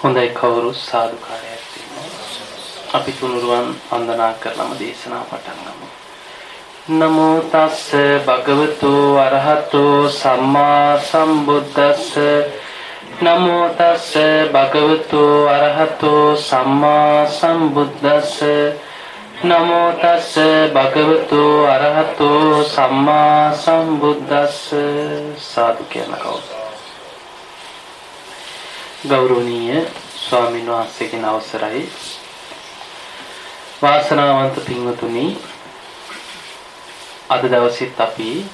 හොඳයි කවුරු සාදුකාරයක් තියෙනවා. අපි තුනුරුවන් වන්දනා කරලම දේශනාව පටන් ගමු. නමෝ තස්ස භගවතු අරහතෝ සම්මා සම්බුද්දස්ස නමෝ තස්ස භගවතු අරහතෝ සම්මා සම්බුද්දස්ස නමෝ තස්ස භගවතු අරහතෝ සම්මා සම්බුද්දස්ස සාදු කියන කවුද ගෞරවනීය ස්වාමීන් වහන්සේගෙන් අවසරයි වාසනාවන්ත පින්වතුනි අද දවසෙත් අපි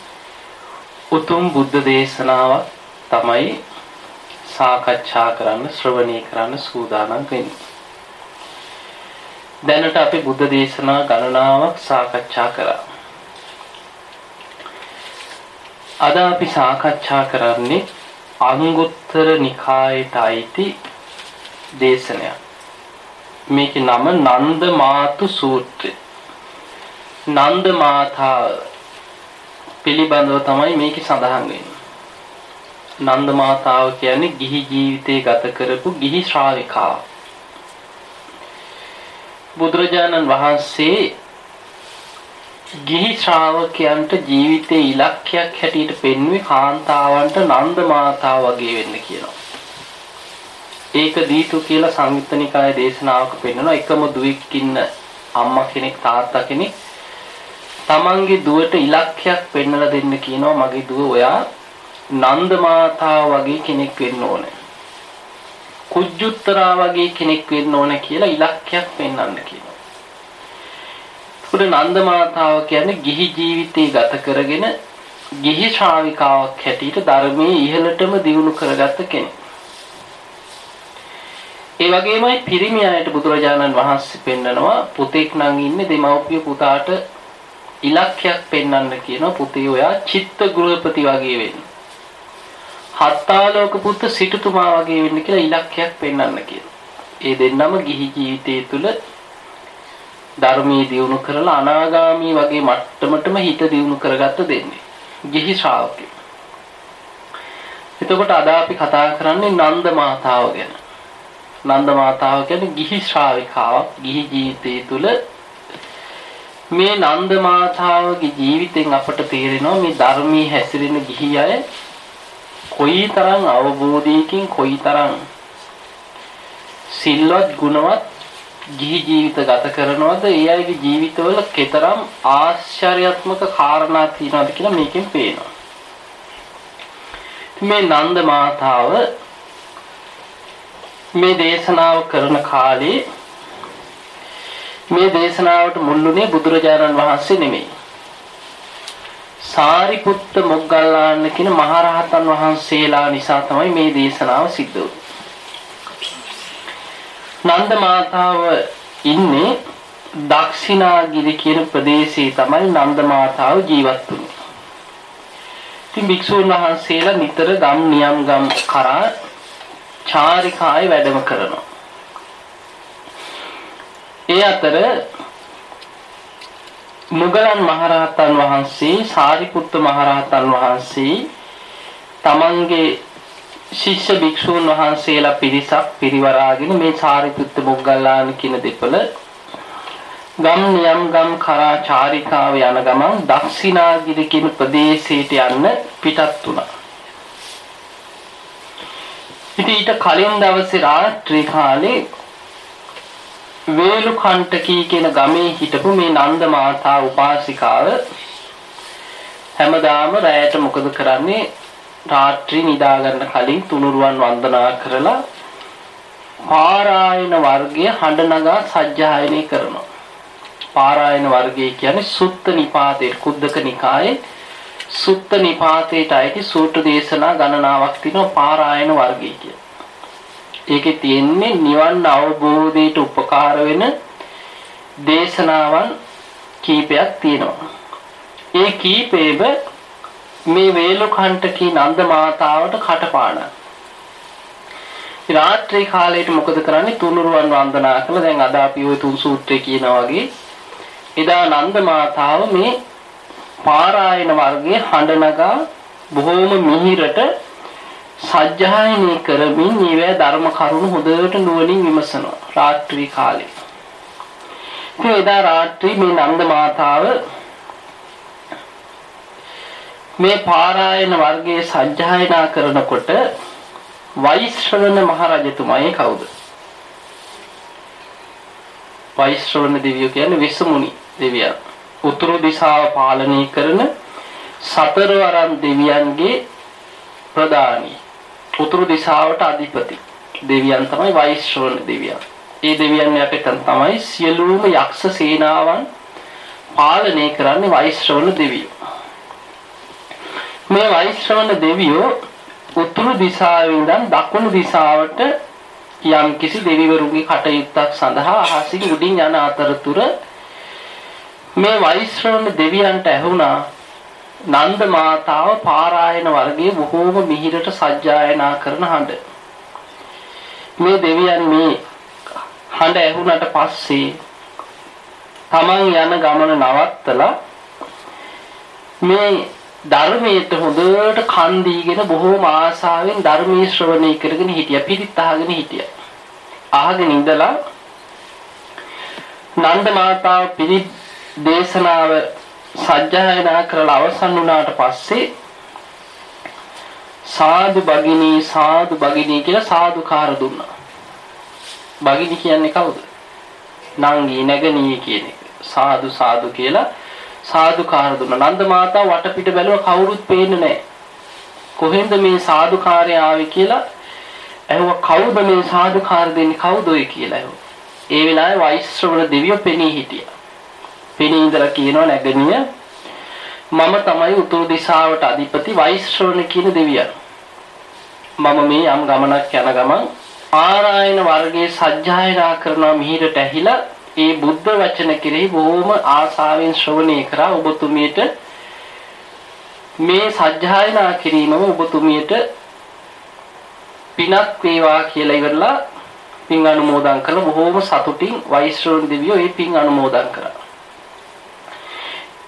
උතුම් බුද්ධ දේශනාවක් තමයි සාකච්ඡා කරන්න ශ්‍රවණය කරන්න සූදානම් වෙන්නේ. දැනට අපි බුද්ධ දේශනා ගණනාවක් සාකච්ඡා කරා. අද අපි සාකච්ඡා කරන්නේ අංගුත්තර නිකායට අයිති දේශනයක්. මේකේ නම නන්ද මාතු සූත්‍රය. නන්ද මාතා පිළිබඳව තමයි මේකේ සඳහන් වෙන්නේ. නන්ද මාතාව කියන්නේ ගිහි ජීවිතේ ගත කරපු ගිහි ශ්‍රාවිකාව. බුදුරජාණන් වහන්සේ ගිහි ශ්‍රාවකයන්ට ජීවිතේ ඉලක්කයක් හැටියට පෙන්වුවේ කාන්තාවන්ට නන්ද මාතා වගේ වෙන්න කියනවා. ඒක දීතු කියලා සංයුත්තනිකාය දේශනාවක පෙන්වනවා එකම දුවෙක් ඉන්න අම්මා කෙනෙක් තාත්තා කෙනෙක් තමන්ගේ දුවට ඉලක්කයක් පෙන්වලා දෙන්න කියනවා මගේ දුව ඔයා නන්ද මාතා වගේ කෙනෙක් වෙන්න ඕනේ. කුජුත්තරා වගේ කෙනෙක් වෙන්න ඕනේ කියලා ඉලක්කයක් පෙන්වන්න කියනවා. උඩ නන්ද මාතාව කියන්නේ ගිහි ජීවිතේ ගත කරගෙන ගිහි ශ්‍රාවිකාවක් හැටියට ධර්මයේ ඉහළටම දියුණු කරගත්ත කෙනෙක්. ඒ වගේමයි පිරිමි අයට බුදුරජාණන් වහන්සේ පෙන්නනවා පුතෙක් නම් ඉන්නේ දෙමව්පිය පුතාට ඉලක්කයක් පෙන්වන්න කියනවා පුතේ ඔයා චිත්ත ගෘහපති වගේ වෙන්න. හත්තාලෝක පුත් සිටුතුමා වගේ වෙන්න කියලා ඉලක්කයක් පෙන්වන්න කියනවා. ඒ දෙන්නම ගිහි ජීවිතය තුළ ධර්මයේ දියුණු කරලා අනාගාමී වගේ මට්ටමටම හිත දියුණු කරගත්ත දෙන්නේ. ගිහි ශ්‍රාවකයෝ. එතකොට අද අපි කතා කරන්නේ නන්ද මාතාව ගැන. නන්ද මාතාව කියන්නේ ගිහි ශ්‍රාවිකාවක් ගිහි ජීවිතය තුළ මේ නන්ද මාතාවගේ ජීවිතෙන් අපට තේරෙනවා මේ ධර්මයේ හැසිරෙන ගිහි අය කොයිතරම් අවබෝධයකින් කොයිතරම් සිල්වත් ගුණවත් ගිහි ජීවිත ගත කරනවද ඒ අයගේ ජීවිතවල කතරම් ආශ්චර්යාත්මක කාරණා තියෙනවද කියලා මේකෙන් පේනවා. මේ නන්ද මාතාව මේ දේශනාව කරන කාලේ මේ දේශනාවට මුල්ුණේ බුදුරජාණන් වහන්සේ නෙමෙයි. සාරිපුත්ත මොග්ගල්ලාන කියන මහරහතන් වහන්සේලා නිසා තමයි මේ දේශනාව සිද්ධ වුනේ. නන්ද මාතාව ඉන්නේ දක්ෂිනාගිරි කියන ප්‍රදේශයේ තමයි නන්ද මාතාව ජීවත් වුනේ. ඉතින් භික්ෂුන් වහන්සේලා නිතර ගම් නියම් ගම් කරා චාරිකායි වැඩම කරනවා. ඒ අතර මුගලන් මහරහතන් වහන්සේ සාරිපුත්ත මහරහතන් වහන්සේ තමන්ගේ ශිෂ්‍ය භික්ෂූන් වහන්සේලා පිරිසක් පිරිවරාගෙන මේ සාරිපුත්ත මොග්ගල්ලාන කියන දෙපළ ගම් නියම් ගම් කරා චාරිකාව යන ගමන් දක්ෂිනාගිරි කියන ප්‍රදේශයට යන්න පිටත් වුණා. ඉතින් ඊට කලින් දවසේ රාත්‍රී කාලේ වේලුකණ්ඨකී කියන ගමේ හිටපු මේ නන්ද මාතා උපාසිකාව හැමදාම රැයට මොකද කරන්නේ රාත්‍රී නිදා ගන්න කලින් තුනුරුවන් වන්දනා කරලා පාරායන වර්ගය හඬ නගා සජ්ජායනය කරනවා. පාරායන වර්ගය කියන්නේ සුත්ත නිපාතේ කුද්දක නිකායේ සුත්ත නිපාතේට අයිති සූත්‍ර දේශනා ගණනාවක් තියෙනවා පාරායන වර්ගය කියලා. ඒකේ තියෙන්නේ නිවන් අවබෝධයට උපකාර වෙන දේශනාවන් කීපයක් තියෙනවා. ඒ කීපෙම මේ වේලුකණ්ඨකී නන්ද මාතාවට කටපාඩම්. රාත්‍රී කාලයට මොකද කරන්නේ තුනුරුවන් වන්දනා කළා. දැන් අද අපි ওই තුන් සූත්‍රය කියනා වගේ එදා නන්ද මාතාව මේ පාරායන වර්ගයේ හඬ නගා බොහෝම මිහිරට සජ්ජායනය කරමින් ඊවැ ධර්ම කරුණු හොඳට නුවණින් විමසනවා රාත්‍රී කාලේ. ඉතින් එදා රාත්‍රී මේ නන්ද මාතාව මේ පාරායන වර්ගයේ සජ්ජායනා කරනකොට වෛශ්‍රවණ මහරජතුමායි කවුද? වෛශ්‍රවණ දෙවියෝ කියන්නේ විසමුනි දෙවියන්. උතුරු දිශාව පාලනය කරන සතරවරම් දෙවියන්ගේ ප්‍රධානී. උතුරු දිශාවට අධිපති දෙවියන් තමයි වෛශ්‍රවණ දෙවියන්. ඒ දෙවියන් යටතේ තමයි සියලුම යක්ෂ සේනාවන් පාලනය කරන්නේ වෛශ්‍රවණ දෙවියෝ. මේ වෛශ්‍රවණ දෙවියෝ උතුරු දිශාවෙන් ඉඳන් දකුණු දිශාවට යම් කිසි දෙවිවරුන්ගේ කටයුත්තක් සඳහා අහසින් උඩින් යන අතරතුර මේ වෛශ්‍රවණ දෙවියන්ට ඇහුණා නන්ද මාතාව පාරායන වර්ගයේ බොහෝම මිහිරට සජ්ජායනා කරන හඬ. මේ දෙවියන් මේ හඬ ඇහුණට පස්සේ තමන් යන ගමන නවත්තලා මේ ධර්මයට හොඳට කන් දීගෙන බොහෝම ආසාවෙන් ධර්මයේ ශ්‍රවණය කරගෙන හිටියා පිරිත් අහගෙන හිටියා. අහගෙන ඉඳලා නන්ද මාතාව පිරිත් දේශනාව සජ්ජායනා කරලා අවසන් වුණාට පස්සේ සාදු බගිනී සාදු බගිනී කියලා සාදුකාර දුන්නා. බගිනි කියන්නේ කවුද? නංගි නැගණිය කියන එක. සාදු සාදු කියලා සාදුකාර දුන්නා. නන්ද මාතා වටපිට බැලුවා කවුරුත් පේන්නේ නැහැ. කොහෙන්ද මේ සාදුකාරය ආවේ කියලා ඇහුවා කවුද මේ සාදුකාර දෙන්නේ කවුද ඔය කියලා ඇහුවා. ඒ වෙලාවේ වෛශ්‍රවණ දෙවියෝ පෙනී හිටියා. පෙනී ඉඳලා කියනවා නැගණිය මම තමයි උතුරු දිශාවට අධිපති වෛශ්‍රවණ කියන දෙවියන්. මම මේ යම් ගමනක් යන ගමන් ආරායන වර්ගයේ සජ්ජායනා කරනවා මිහිරට ඇහිලා ඒ බුද්ධ වචන කෙරෙහි බොහොම ආසාවෙන් ශ්‍රවණය කරා ඔබතුමියට මේ සජ්ජායනා කිරීමම ඔබතුමියට පිනක් වේවා කියලා ඉවරලා පින් අනුමෝදන් කළ බොහොම සතුටින් වෛශ්‍රවණ දෙවියෝ ඒ පින් අනුමෝදන් කරා.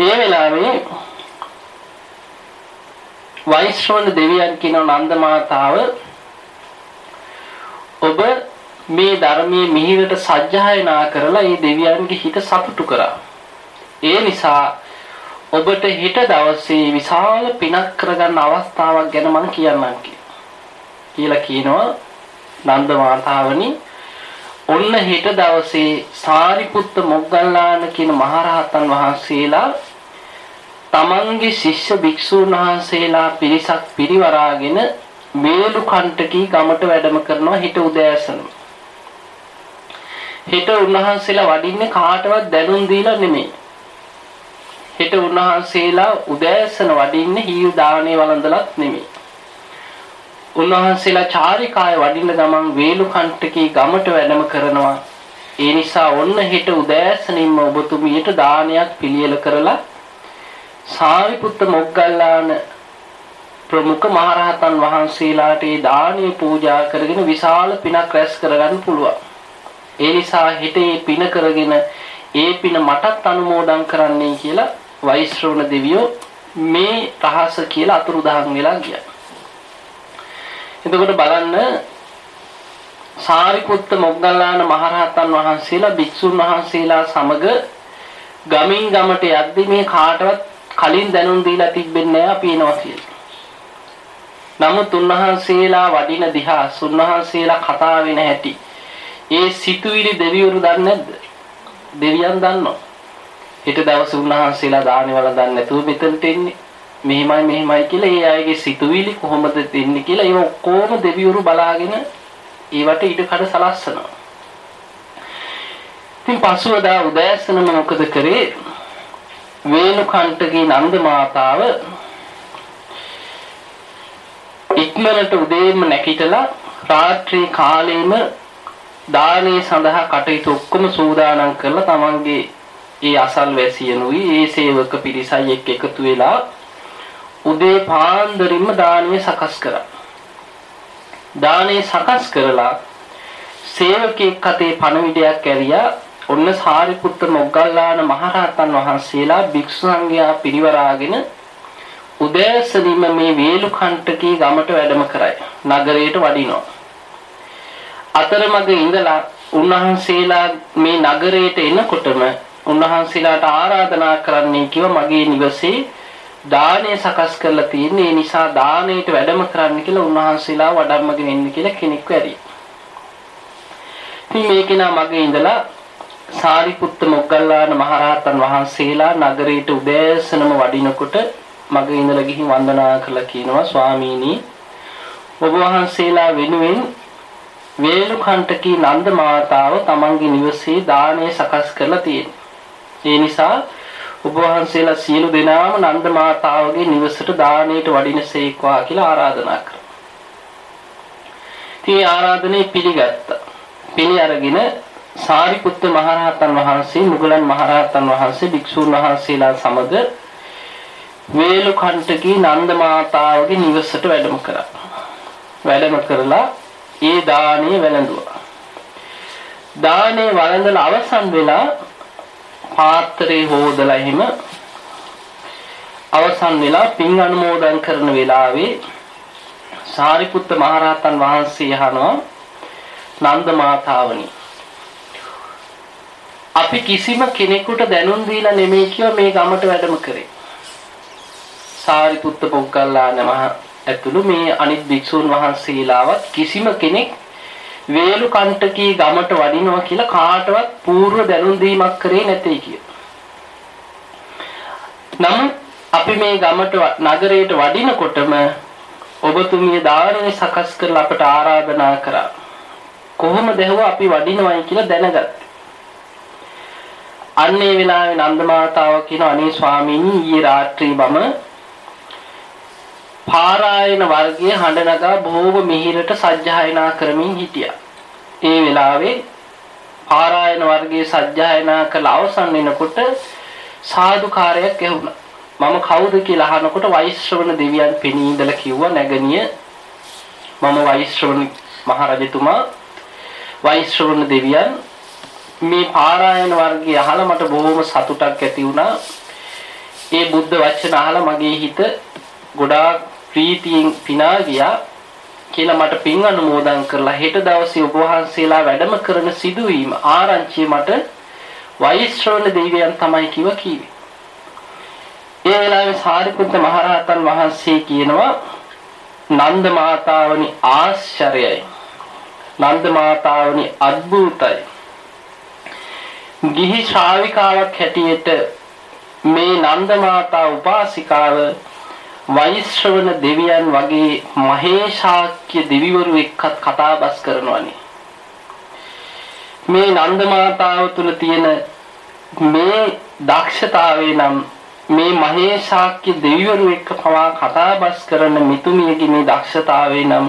ඒ වෙලාවේ වෛශ්‍රවණ දෙවියන් කියන නන්ද මාතාව ඔබ මේ ධර්මයේ මිහිරට සජ්ජායනා කරලා ඒ දෙවියන්ගේ හිත සතුටු කරා. ඒ නිසා ඔබට හිත දවසේ විශාල පිනක් කරගන්න අවස්ථාවක් ගැන මම කියන්නම් කියලා කියනවා නන්ද මාතාවනි ඔන්න හෙට දවසේ සාරිපුත්ත මොග්ගල්ලාන කියන මහරහතන් වහන්සේලා තමන්ගේ ශිෂ්‍ය භික්ෂූන් වහන්සේලා පිරිසක් පිරිවරාගෙන මේලු කණ්ඨකී ගමට වැඩම කරනවා හිට උදෑසන. හිට උන්වහන්සේලා වඩින්නේ කාටවත් දැනුම් දීලා නෙමෙයි. හිට උන්වහන්සේලා උදෑසන වඩින්නේ හීල් දානේ වළඳලත් නෙමෙයි. උන්වහන්සේලා චාරිකාය වඩින්න ගමන් වේලු කණ්ඨකී ගමට වැඩම කරනවා. ඒ නිසා ඔන්න හිට උදෑසනින්ම ඔබතුමියට දානයක් පිළියෙල කරලා සාරිපුත්ත මොග්ගල්ලාන ප්‍රමුඛ මහරහතන් වහන්සේලාට ඒ දානීය පූජා කරගෙන විශාල පිනක් රැස් කරගන්න පුළුවන්. ඒ නිසා හිතේ පින කරගෙන ඒ පින මටත් අනුමෝදන් කරන්නයි කියලා වෛශ්‍රවණ දෙවියෝ මේ රහස කියලා අතුරුදහන් වෙලා ගියා. එතකොට බලන්න සාරිපුත්ත මොග්ගල්ලාන මහරහතන් වහන්සේලා භික්ෂුන් වහන්සේලා සමග ගමින් ගමට යද්දි මේ කාටවත් කලින් දැනුම් දීලා තිබෙන්නේ නැහැ අපි එනවා කියලා. නමුත් උන්වහන්සේලා වඩින දිහා උන්වහන්සේලා කතා වෙන හැටි ඒ සිතුවිලි දෙවිවරු දන්නේ නැද්ද? දෙවියන් දන්නවා. ඊට දවස් උන්වහන්සේලා දානි වල දන්නේ නැතුව මෙතනට එන්නේ. මෙහිමයි මෙහිමයි කියලා ඒ අයගේ සිතුවිලි කොහොමද දෙන්නේ කියලා ඒ ඔක්කොම දෙවිවරු බලාගෙන ඒවට ඉඩ කඩ සලස්සනවා. ඉතින් පසුවදා උදෑසනම මොකද කරේ? වේණුකණ්ඨගේ නන්ද මාතාව ඉක්මනට උදේම නැගිටලා රාත්‍රී කාලේම දානේ සඳහා කටයුතු ඔක්කොම සූදානම් කරලා තමන්ගේ ඒ අසල්වැසියනුයි ඒ සේවක පිරිසයි එක්ක එකතු වෙලා උදේ පාන්දරින්ම දානේ සකස් කරා. දානේ සකස් කරලා සේවකෙක් අතේ පණවිඩයක් ඇරියා ඔන්න සාරිපුත්ත මොග්ගල්ලාන මහරහතන් වහන්සේලා භික්ෂු සංඝයා පිරිවරාගෙන උදෑසනින්ම මේ වේලු කණ්ඨකී ගමට වැඩම කරයි. නගරයට වඩිනවා. අතරමඟ ඉඳලා උන්වහන්සේලා මේ නගරයට එනකොටම උන්වහන්සේලාට ආරාධනා කරන්නේ කිව මගේ නිවසේ දානය සකස් කරලා තියෙන ඒ නිසා දානයට වැඩම කරන්න කියලා උන්වහන්සේලා වඩම්මගෙන එන්න කියලා කෙනෙක් වැඩි. ඉතින් මේක නා මගේ ඉඳලා සාරිපුත්ත මොග්ගල්ලාන මහරහතන් වහන්සේලා නගරයට උදෑසනම වඩිනකොට මගේ ඉඳලා ගිහින් වන්දනා කරලා කියනවා ස්වාමීනි ඔබ වහන්සේලා වෙනුවෙන් වේලුකණ්ඨකී නන්ද මාතාව තමන්ගේ නිවසේ දානය සකස් කරලා තියෙනවා. ඒ නිසා ඔබ වහන්සේලා සියලු දෙනාම නන්ද මාතාවගේ නිවසට දාණයට වඩිනසේක්වා කියලා ආරාධනා කරා. ඉතින් ආරාධනේ පිළිගත්තා. පිළි අරගෙන සාරිපුත්ත මහරහතන් වහන්සේ මුගලන් මහරහතන් වහන්සේ භික්ෂූන් වහන්සේලා සමග වේලුකණ්ඨකී නන්ද මාතාවගේ නිවසට වැඩම කරා. වැඩම කරලා ඒ දාණය වැළඳුවා. දාණය වළඳලා අවසන් වෙලා පාත්‍රේ හොදලා එහෙම අවසන් වෙලා පින් අනුමෝදන් කරන වෙලාවේ සාරිපුත්ත මහරහතන් වහන්සේ අහනවා නන්ද මාතාවනි අපි කිසිම කෙනෙකුට දැනුම් දීලා නෙමෙයි කියව මේ ගමට වැඩම කරේ. සාරිපුත්ත පොග්ගල්ලාන මහ ඇතුළු මේ අනිත් භික්ෂූන් වහන්සේලාවත් කිසිම කෙනෙක් වේලු කණ්ඨකී ගමට වඩිනවා කියලා කාටවත් පූර්ව දැනුම් දීමක් කරේ නැtei කිය. නමුත් අපි මේ ගමට නගරයට වඩිනකොටම ඔබතුමිය දානය සකස් කරලා අපට ආරාධනා කරා. කොහොමද අපි වඩිනවයි කියලා දැනගත්තා. අන්නේ වෙලාවේ නන්ද මාතාව කියන අනේ ස්වාමීනි ඊයේ රාත්‍රී මම පාරායන වර්ගයේ හඬ නගා බොහෝම මිහිරට සජ්ජායනා කරමින් හිටියා. ඒ වෙලාවේ පාරායන වර්ගයේ සජ්ජායනා කළ අවසන් වෙනකොට සාදුකාරයක් ඇහුණා. මම කවුද කියලා අහනකොට වෛශ්‍රවණ දෙවියන් පෙනී ඉඳලා කිව්වා නැගණිය මම වෛශ්‍රවණ මහරජතුමා වෛශ්‍රවණ දෙවියන් මේ පාරායන වර්ගය අහලා මට බොහොම සතුටක් ඇති වුණා. ඒ බුද්ධ වචන අහලා මගේ හිත ගොඩාක් ප්‍රීතියෙන් පිනා ගියා කියලා මට පින් අනුමෝදන් කරලා හෙට දවසේ ඔබ වහන්සේලා වැඩම කරන සිදුවීම ආරංචිය මට වෛශ්‍රවණ දෙවියන් තමයි කිව කීවේ. ඒ වෙලාවේ සාරිපුත්ත මහරහතන් වහන්සේ කියනවා නන්ද මාතාවනි ආශ්චර්යයි. නන්ද මාතාවනි අద్භූතයි. ගිහි ශ්‍රාවිකාවක් හැටියට මේ නන්ද මාතා උපාසිකාව වෛශ්‍රවණ දෙවියන් වගේ මහේශාක්‍ය දෙවිවරු එක්කත් කතාබස් කරනවනේ. මේ නන්ද මාතාව තුල තියෙන මේ දක්ෂතාවය නම් මේ මහේශාක්‍ය දෙවිවරු එක්ක පවා කතාබස් කරන මිතුමියගේ මේ දක්ෂතාවය නම්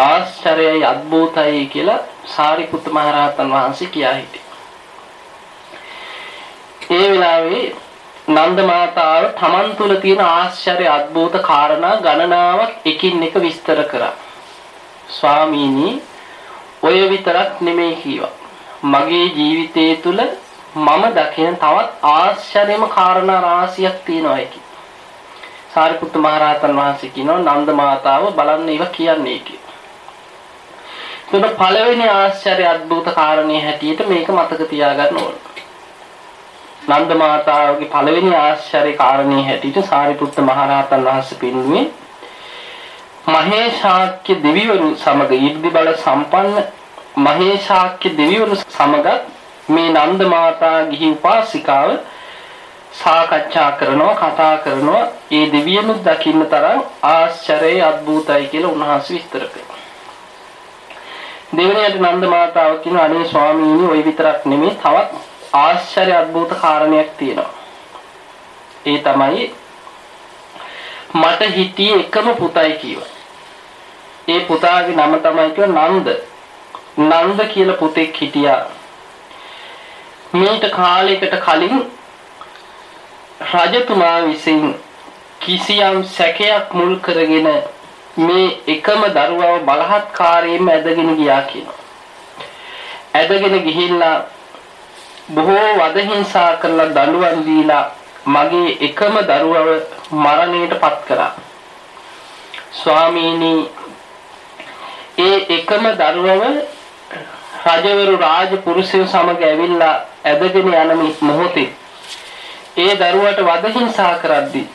ආශ්චර්යයි අద్භූතයි කියලා සාරිපුත්ත මහරහතන් වහන්සේ කියා හිටියා. ඒ වෙලාවේ නන්ද මාතාව තමන් තුල තියෙන ආශ්චර්ය අද්භූත කාරණා ගණනාවක් එකින් එක විස්තර කරා. ස්වාමීනි ඔය විතරක් නෙමෙයි කීවා. මගේ ජීවිතයේ තුල මම දකින තවත් ආශ්චර්යම කාරණා රාශියක් තියෙනවා ඒකි. සාරිපුත්ත මහරහතන් වහන්සේ කියනවා නන්ද මාතාව බලන්න ඒවා කියන්නේ කි. එතකොට පළවෙනි ආශ්චර්ය අද්භූත කාරණේ හැටියට මේක මතක තියාගන්න ඕනේ. නන්ද මාතාවගේ පළවෙනි ආශ්චර්ය කාරණේ හැටියට සාරිපුත්ත මහරහතන් වහන්සේ පින්නුවේ මහේශාක්‍ය දෙවිවරු සමග ඊර්ධි බල සම්පන්න මහේශාක්‍ය දෙවිවරු සමගත් මේ නන්ද මාතා ගිහි උපාසිකාව සාකච්ඡා කරනවා කතා කරනවා. ඒ දෙවියනුත් දකින්න තරම් ආශ්චර්යයි අද්භූතයි කියලා උන්වහන්සේ විස්තර කරනවා. දෙවෙනියට නන්ද මාතාව කියන අනේ ස්වාමීනි ওই විතරක් නෙමෙයි තවත් ආශ්චර්ය අద్భుත කාරණයක් තියෙනවා. ඒ තමයි මට හිටියේ එකම පුතයි කිව්වා. ඒ පුතාගේ නම තමයි කිව්ව නන්ද. නන්ද කියලා පුතෙක් හිටියා. මීට කාලයකට කලින් රජතුමා විසින් කිසියම් සැකයක් මුල් කරගෙන මේ එකම දරුවව බලහත්කාරයෙන්ම ඇදගෙන ගියා කියනවා. ඇදගෙන ගිහිල්ලා බොහෝ වද හිංසා කරලා දඬුවම් දීලා මගේ එකම දරුවව මරණයට පත් කරා. ස්වාමීනි ඒ එකම දරුවව රජවරු රාජ පුරුෂයෝ සමග ඇවිල්ලා ඇදගෙන යන මොහොතේ ඒ දරුවට වද හිංසා කරද්දී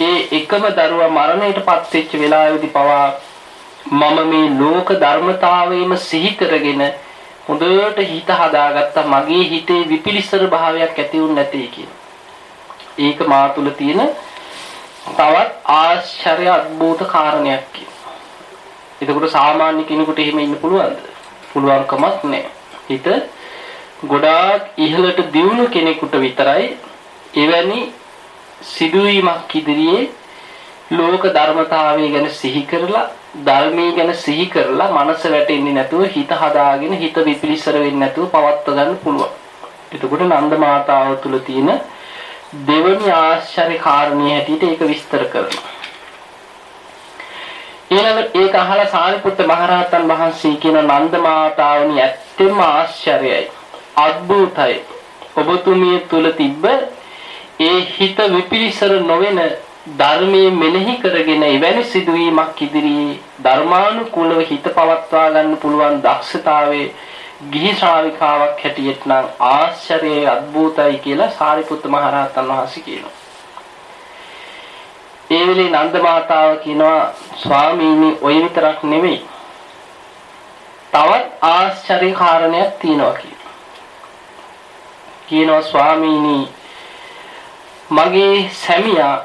ඒ එකම දරුවා මරණයට පත් වෙච්ච වෙලාවේදී පවා මම මේ ලෝක ධර්මතාවයම සිහි කරගෙන හොඳට හිත හදාගත්තා මගේ හිතේ විපිලිසර භාවයක් ඇති වුනේ නැtei කියන. ඒක මා තුල තියෙන තවත් ආශ්චර්ය අద్భుත කාරණයක් කියන. එතකොට සාමාන්‍ය කෙනෙකුට එහෙම ඉන්න පුළුවන්ද? පුළුවන්කමක් නැහැ. හිත ගොඩාක් ඉහළට දියුණු කෙනෙකුට විතරයි එවැනි සිදුවීමක් ඉදිරියේ ලෝක ධර්මතාවය ගැන සිහි කරලා ධර්මයේ ගැන සිහි කරලා මනස වැටෙන්නේ නැතුව හිත හදාගෙන හිත විපිලිසර වෙන්නේ නැතුව පවත්ව ගන්න පුළුවන්. එතකොට නන්ද මාතාව තුල තියෙන දෙවනි ආශ්චර්ය කාරණේ හැටියට ඒක විස්තර කරනවා. ඊළඟට ඒක අහලා සාරිපුත්ත මහරහතන් වහන්සේ කියන නන්ද මාතාවනි ඇත්තෙම ආශ්චර්යයි. අద్භූතයි. ඔබතුමිය තුල තිබ්බ ඒ හිත විපිලිසර නොවන ධර්මයේ මෙනෙහි කරගෙන එවැනි සිදුවීමක් ඉදිරියේ ධර්මානුකූලව හිත පවත්වා ගන්න පුළුවන් දක්ෂතාවයේ ගිහි ශ්‍රාවිකාවක් හැටියට නම් ආශ්චර්යයේ අద్භූතයි කියලා සාරිපුත්ත මහ රහතන් වහන්සේ කියනවා. ඒ වෙලේ නන්ද මාතාව කියනවා ස්වාමීනි ඔය විතරක් නෙමෙයි. තවත් ආශ්චර්ය කාරණයක් තියෙනවා කියනවා. කියනවා ස්වාමීනි මගේ සැමියා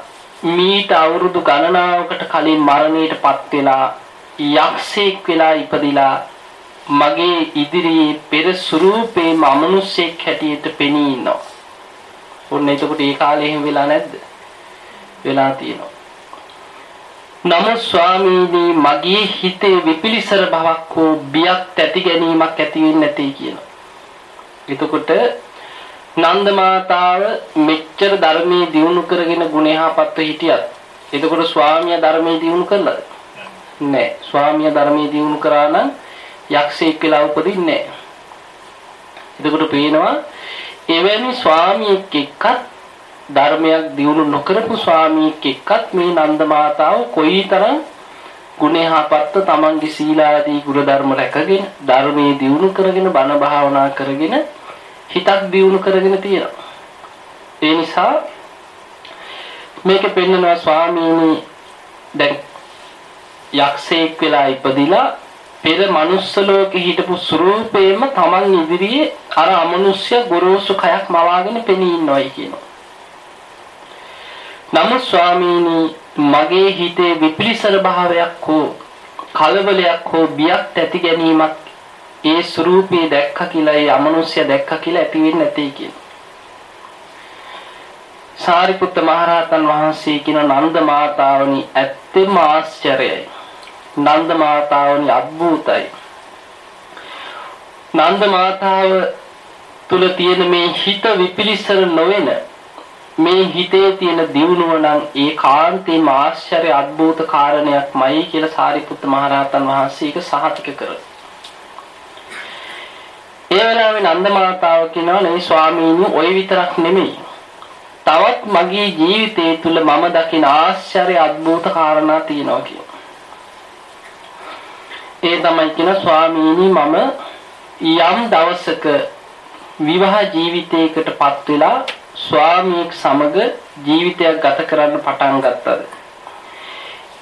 මීට අවුරුදු ගණනාවකට කලින් මරණයටපත් වෙලා යක්ෂයෙක් වෙලා ඉපදිලා මගේ ඉදිරියේ පෙර ස්වරූපේ මමනුස්සයෙක් හැටියට පෙනී ඉන්නවා. ඔන්න එතකොට ඒ කාලේ එහෙම වෙලා නැද්ද? වෙලා තියෙනවා. නමුත් ස්වාමීනි මගේ හිතේ විපිලිසර බවක් හෝ බියක් ඇති ගැනීමක් ඇති වෙන්නේ නැtei කියනවා. එතකොට නන්ද මාතාව මෙච්චර ධර්මයේ දියුණු කරගෙන ගුණයහපත්ව හිටියත් එතකොට ස්වාමියා ධර්මයේ දියුණු කළාද? නෑ. ස්වාමියා ධර්මයේ දියුණු කරා නම් යක්ෂයෙක් වෙලා උපදින්නේ නෑ. එතකොට පේනවා එවැනි ස්වාමියෙක් එක්කත් ධර්මයක් දියුණු නොකරපු ස්වාමියෙක් එක්කත් මේ නන්ද මාතාව කොයිතරම් ගුණයහපත්ව තමන්ගේ සීලාදී ගුණ ධර්ම රැකගෙන ධර්මයේ දියුණු කරගෙන බණ භාවනා කරගෙන හිතක් දියුණු කරගෙන තියෙනවා. ඒ නිසා මේක පෙන්නනවා ස්වාමීනි දැන් යක්ෂයෙක් වෙලා ඉපදිලා පෙර මනුස්ස ලෝකෙ හිටපු ස්වරූපේම Taman ඉදිරියේ අර අමනුෂ්‍ය ගොරෝසු කයක් මවාගෙන පෙනී ඉන්නවයි කියනවා. නමුත් ස්වාමීනි මගේ හිතේ විපිලිසර භාවයක් හෝ කලබලයක් හෝ බියක් ඇති ගැනීමක් ඒ ස්වરૂපේ දැක්කා කියලා ඒ අමනුෂ්‍ය දැක්කා කියලා ඇති වෙන්නේ නැtei කියන. සාරිපුත්ත මහරහතන් වහන්සේ කියන නන්ද මාතාවනි ඇත්තම ආශ්චර්යයි. නන්ද මාතාවනි අద్භූතයි. නන්ද මාතාව තුල තියෙන මේ හිත විපිලිසර නොවන මේ හිතේ තියෙන දියුණුව නම් ඒ කාන්තේ මාශ්චර්ය අද්භූත කාරණයක්මයි කියලා සාරිපුත්ත මහරහතන් වහන්සේ ඒක සහතික කරනවා. ඒ වෙලාවේ නන්ද මාතාව කියනවා නේ ස්වාමීනි ඔය විතරක් නෙමෙයි. තවත් මගේ ජීවිතය තුල මම දකින ආශ්චර්ය අద్భుත කාරණා තියෙනවා කියනවා. ඒ තමයි කියන ස්වාමීනි මම යම් දවසක විවාහ ජීවිතයකටපත් වෙලා ස්වාමියෙක් සමග ජීවිතයක් ගත කරන්න පටන් ගත්තද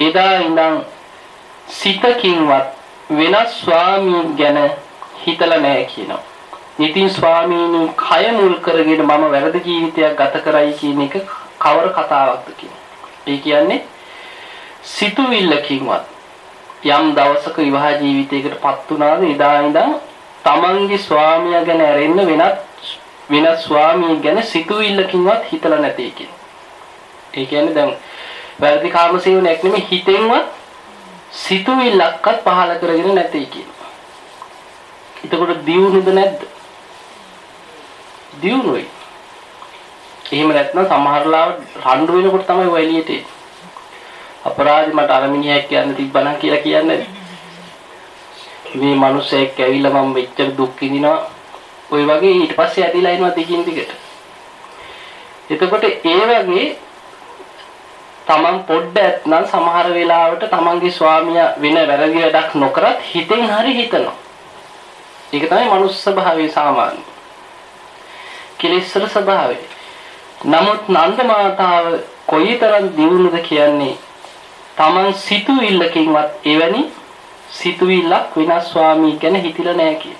එදා ඉඳන් සිතකින්වත් වෙනස් ස්වාමියෙක් ගැන හිතලා නැහැ කියනවා. ඉතින් ස්වාමීනි කය මුල් කරගෙන මම වැරදි ජීවිතයක් ගත කරයි කියන එක කවර කතාවක්ද ඒ කියන්නේ සිතුවිල්ලකින්වත් යම් දවසක විවාහ ජීවිතයකටපත් වුණාද එදා ඉඳන් තමන්ගේ ස්වාමියා ගැන ඇරෙන්න වෙනත් වෙනත් ස්වාමියෙක් ගැන සිතුවිල්ලකින්වත් හිතලා නැtei කියන. ඒ කියන්නේ දැන් වැරදි කාමසේවණයක් නෙමෙයි හිතෙන්වත් සිතුවිල්ලක්වත් පහල කරගෙන නැtei කියන. එතකොට දියුණුද නැද්ද? දියුණුවයි. එහෙම නැත්නම් සමහරලාව රණ්ඩු වෙනකොට තමයි ඔය එළියට එන්නේ. අපරාධි මට අර මිනිහෙක් කියන්න තිබ්බනම් කියලා කියන්නේ මේ මිනිස්සෙක් ඇවිල්ලා මම මෙච්චර දුක් විඳිනවා. ওই වගේ ඊට පස්සේ ඇදිලා එනවා දිගින් දිගට. එතකොට ඒ වගේ තමන් පොඩ්ඩක් නම් සමහර වෙලාවට තමන්ගේ ස්වාමියා වෙන වැරදි වැඩක් නොකරත් හිතෙන් හරි හිතනවා. ඒක තමයි මනුස්ස ස්වභාවයේ සාමාන්‍ය. කෙලෙස්වල ස්වභාවය. නමුත් නන්ද මාතාව කොයිතරම් දියුණුද කියන්නේ තමන් සිතුවිල්ලකින්වත් එවැනි සිතුවිල්ලක් වෙනස් ස්වාමී ගැන හිතිලා නැහැ කියන.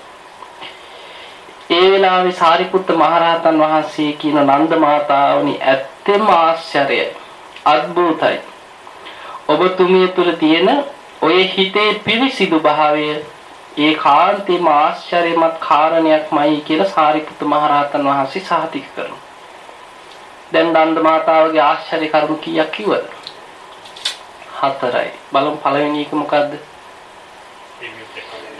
ඒ වෙලාවේ සාරිපුත්ත මහරහතන් වහන්සේ කියන නන්ද මාතාවනි ඇත්තෙම ආශ්චර්යයි. අద్භූතයි. ඔබතුමිය තුල තියෙන ඔය හිතේ පිරිසිදු භාවය ඒකාන්තේම ආශ්චර්යමත් කාරණයක්මයි කියලා සාරිපුත්ත මහරහතන් වහන්සේ සාතික කරනවා. දැන් නන්ද මාතාවගේ ආශ්චර්ය කරුණු කීයක් කිව්වද? හතරයි. බලමු පළවෙනි එක මොකද්ද?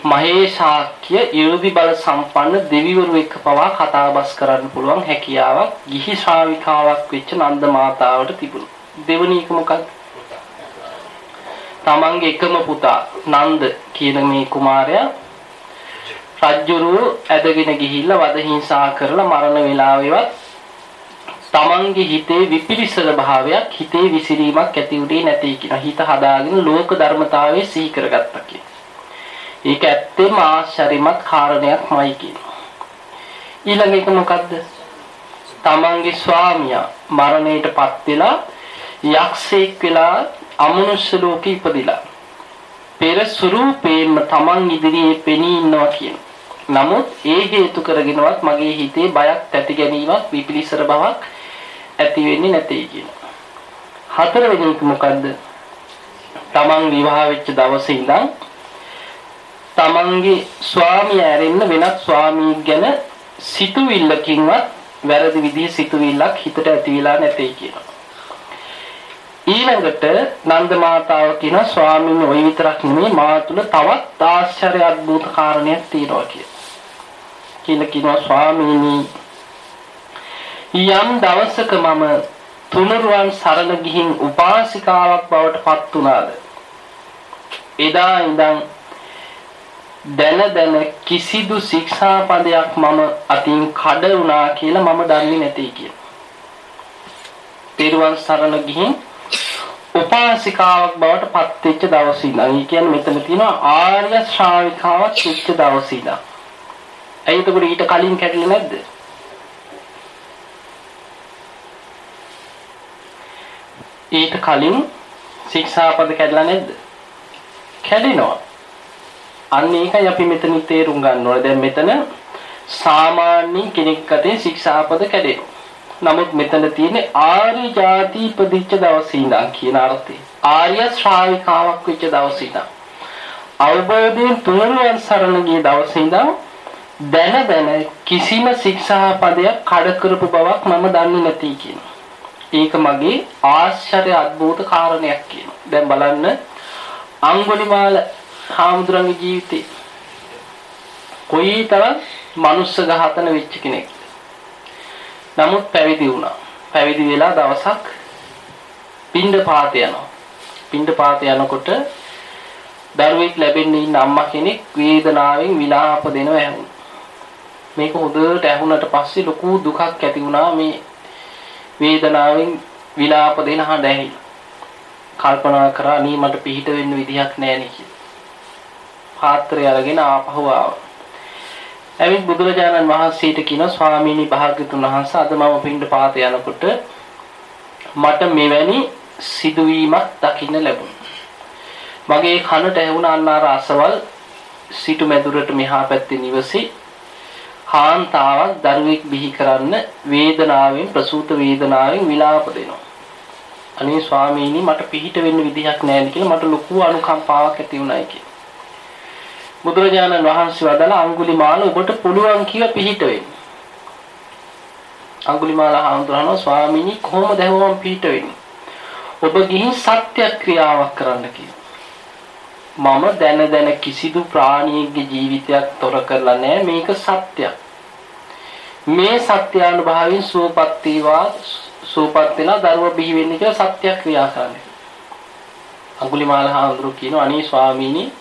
මහේශාක්‍ය 이르දි බල සම්පන්න දෙවිවරු එක්ක පවා කතාබස් කරන්න පුළුවන් හැකියාවක් ගිහි ශ්‍රාවිකාවක් වෙච්ච නන්ද මාතාවට තිබුණා. දෙවනි එක මොකක්ද? තමන්ගේ එකම පුතා නන්ද කියන මේ කුමාරයා රජ්ජුරුව ඇදගෙන ගිහිල්ලා වද හිංසා කරලා මරණ වේලාවෙවත් තමන්ගේ හිතේ විපිරිසර භාවයක් හිතේ විසිරීමක් ඇති උනේ නැtei කියන හිත හදාගෙන ලෝක ධර්මතාවයේ සිහි කරගත්තා කියන. ඒක ඇත්තෙම ආශ්චර්යමත් කාරණයක්මයි කියනවා. ඊළඟ එක මොකද්ද? තමන්ගේ ස්වාමියා මරණයටපත් වෙලා යක්ෂයෙක් වෙලා අමනුෂ්‍ය ලෝකෙ ඉපදිලා පෙර ස්වරූපේම තමන් ඉදිරියේ පෙනී ඉන්නවා කියන. නමුත් ඒ හේතු කරගෙනවත් මගේ හිතේ බයක් ඇති ගැනීමක් විපිලිසර බවක් ඇති වෙන්නේ නැtei කියන. හතරවෙනි එක මොකද්ද? තමන් විවාහ වෙච්ච දවසේ ඉඳන් තමන්ගේ ස්වාමියා ඇරෙන්න වෙනත් ස්වාමී ගැන සිතුවිල්ලකින්වත් වැරදි විදිහේ සිතුවිල්ලක් හිතට ඇති වෙලා නැtei කියනවා. ඊළඟට නන්ද මාතාව කියන ස්වාමීන් ඔය විතරක් නෙමෙයි මා තුල තවත් ආශ්චර්ය අద్భుත කාරණයක් තියෙනවා කියලා. කියලා කියනවා ස්වාමීනි යම් දවසක මම තුනුරුවන් සරණ ගිහින් උපාසිකාවක් බවට පත් වුණාද එදා ඉඳන් දැන දැන කිසිදු ශික්ෂාපදයක් මම අතින් කඩ වුණා කියලා මම දන්නේ නැtei කියන. පෙරුවන් සරණ ගිහින් උපාසිකාවක් බවට පත් වෙච්ච දවසේ ඉඳන්. ඒ කියන්නේ මෙතන තියෙනවා ආර්ය ශ්‍රාවිකාවක් වෙච්ච දවසේ ඉඳන්. ඇයි එතකොට ඊට කලින් කැඩෙන්නේ නැද්ද? ඊට කලින් ශික්ෂාපද කැඩලා නැද්ද? කැඩෙනවා. අන්න ඒකයි අපි මෙතන තේරුම් ගන්න ඕනේ. දැන් මෙතන සාමාන්‍ය කෙනෙක් අතේ ශික්ෂාපද කැඩෙනවා. නමුත් මෙතන තියෙන්නේ ආර්ය ಜಾති ඉපදිච්ච දවසේ ඉඳන් කියන අර්ථය. ආර්ය ශ්‍රාවිකාවක් වෙච්ච දවසේ ඉඳන් අවබෝධයෙන් තුනුරුවන් සරණ ගිය දවසේ ඉඳන් දැන දැන කිසිම ශික්ෂා පදයක් කඩ කරපු බවක් මම දන්නේ නැති කියනවා. ඒක මගේ ආශ්චර්ය අද්භූත කාරණයක් කියනවා. දැන් බලන්න අඟුලිමාල හාමුදුරන්ගේ ජීවිතේ කොයිතරම් මනුස්ස ඝාතන වෙච්ච කෙනෙක් නමුත් පැවිදි වුණා. පැවිදි වෙලා දවසක් පින්ඩ පාත යනවා. පින්ඩ පාත යනකොට දරුවෙක් ලැබෙන්න ඉන්න අම්මා කෙනෙක් වේදනාවෙන් විලාප දෙනවා ඇහුණා. මේක හොඳට ඇහුණට පස්සේ ලොකු දුකක් ඇති වුණා මේ වේදනාවෙන් විලාප දෙන හඬ ඇහිලා. කල්පනා කරා නී මට පිහිට වෙන්න විදිහක් නැහැ නේ කියලා. පාත්‍රය අරගෙන ආපහු ආවා. ඇවිත් බුදුරජාණන් වහන්සේට කියන ස්වාමීනි භාග්‍යතුන් වහන්සේ අද මම පින්ඩ පාත යනකොට මට මෙවැනි සිදුවීමක් දකින්න ලැබුණා. මගේ කනට ඇහුණ අන්න අර අසවල් සිටු මැදුරට මෙහා පැත්තේ නිවසේ කාන්තාවක් දරුවෙක් බිහි කරන්න වේදනාවෙන් ප්‍රසූත වේදනාවෙන් විලාප දෙනවා. අනේ ස්වාමීනි මට පිහිට වෙන්න විදිහක් නැහැ කියලා මට ලොකු අනුකම්පාවක් ඇති වුණායි කියලා. බුදුරජාණන් වහන්සේ වදාළ අඟුලිමාල ඔබට පුළුවන් කිව පිහිට වෙන්න. අඟුලිමාල හඳුනනවා ස්වාමීනි කොහොමද හැමෝම පිහිට වෙන්නේ? ඔබ ගිහින් සත්‍යක්‍රියාවක් කරන්න කියලා. මම දැන දැන කිසිදු ප්‍රාණියෙක්ගේ ජීවිතයක් තොර කරලා නැහැ මේක සත්‍යයක්. මේ සත්‍යානුභවයෙන් සුවපත් වේවා සුවපත් වෙලා දරුව බිහි වෙන්නේ කියලා සත්‍ය ක්‍රියා කරන්නේ. අඟුලිමාල හාමුදුරු කියනවා අනේ ස්වාමීනි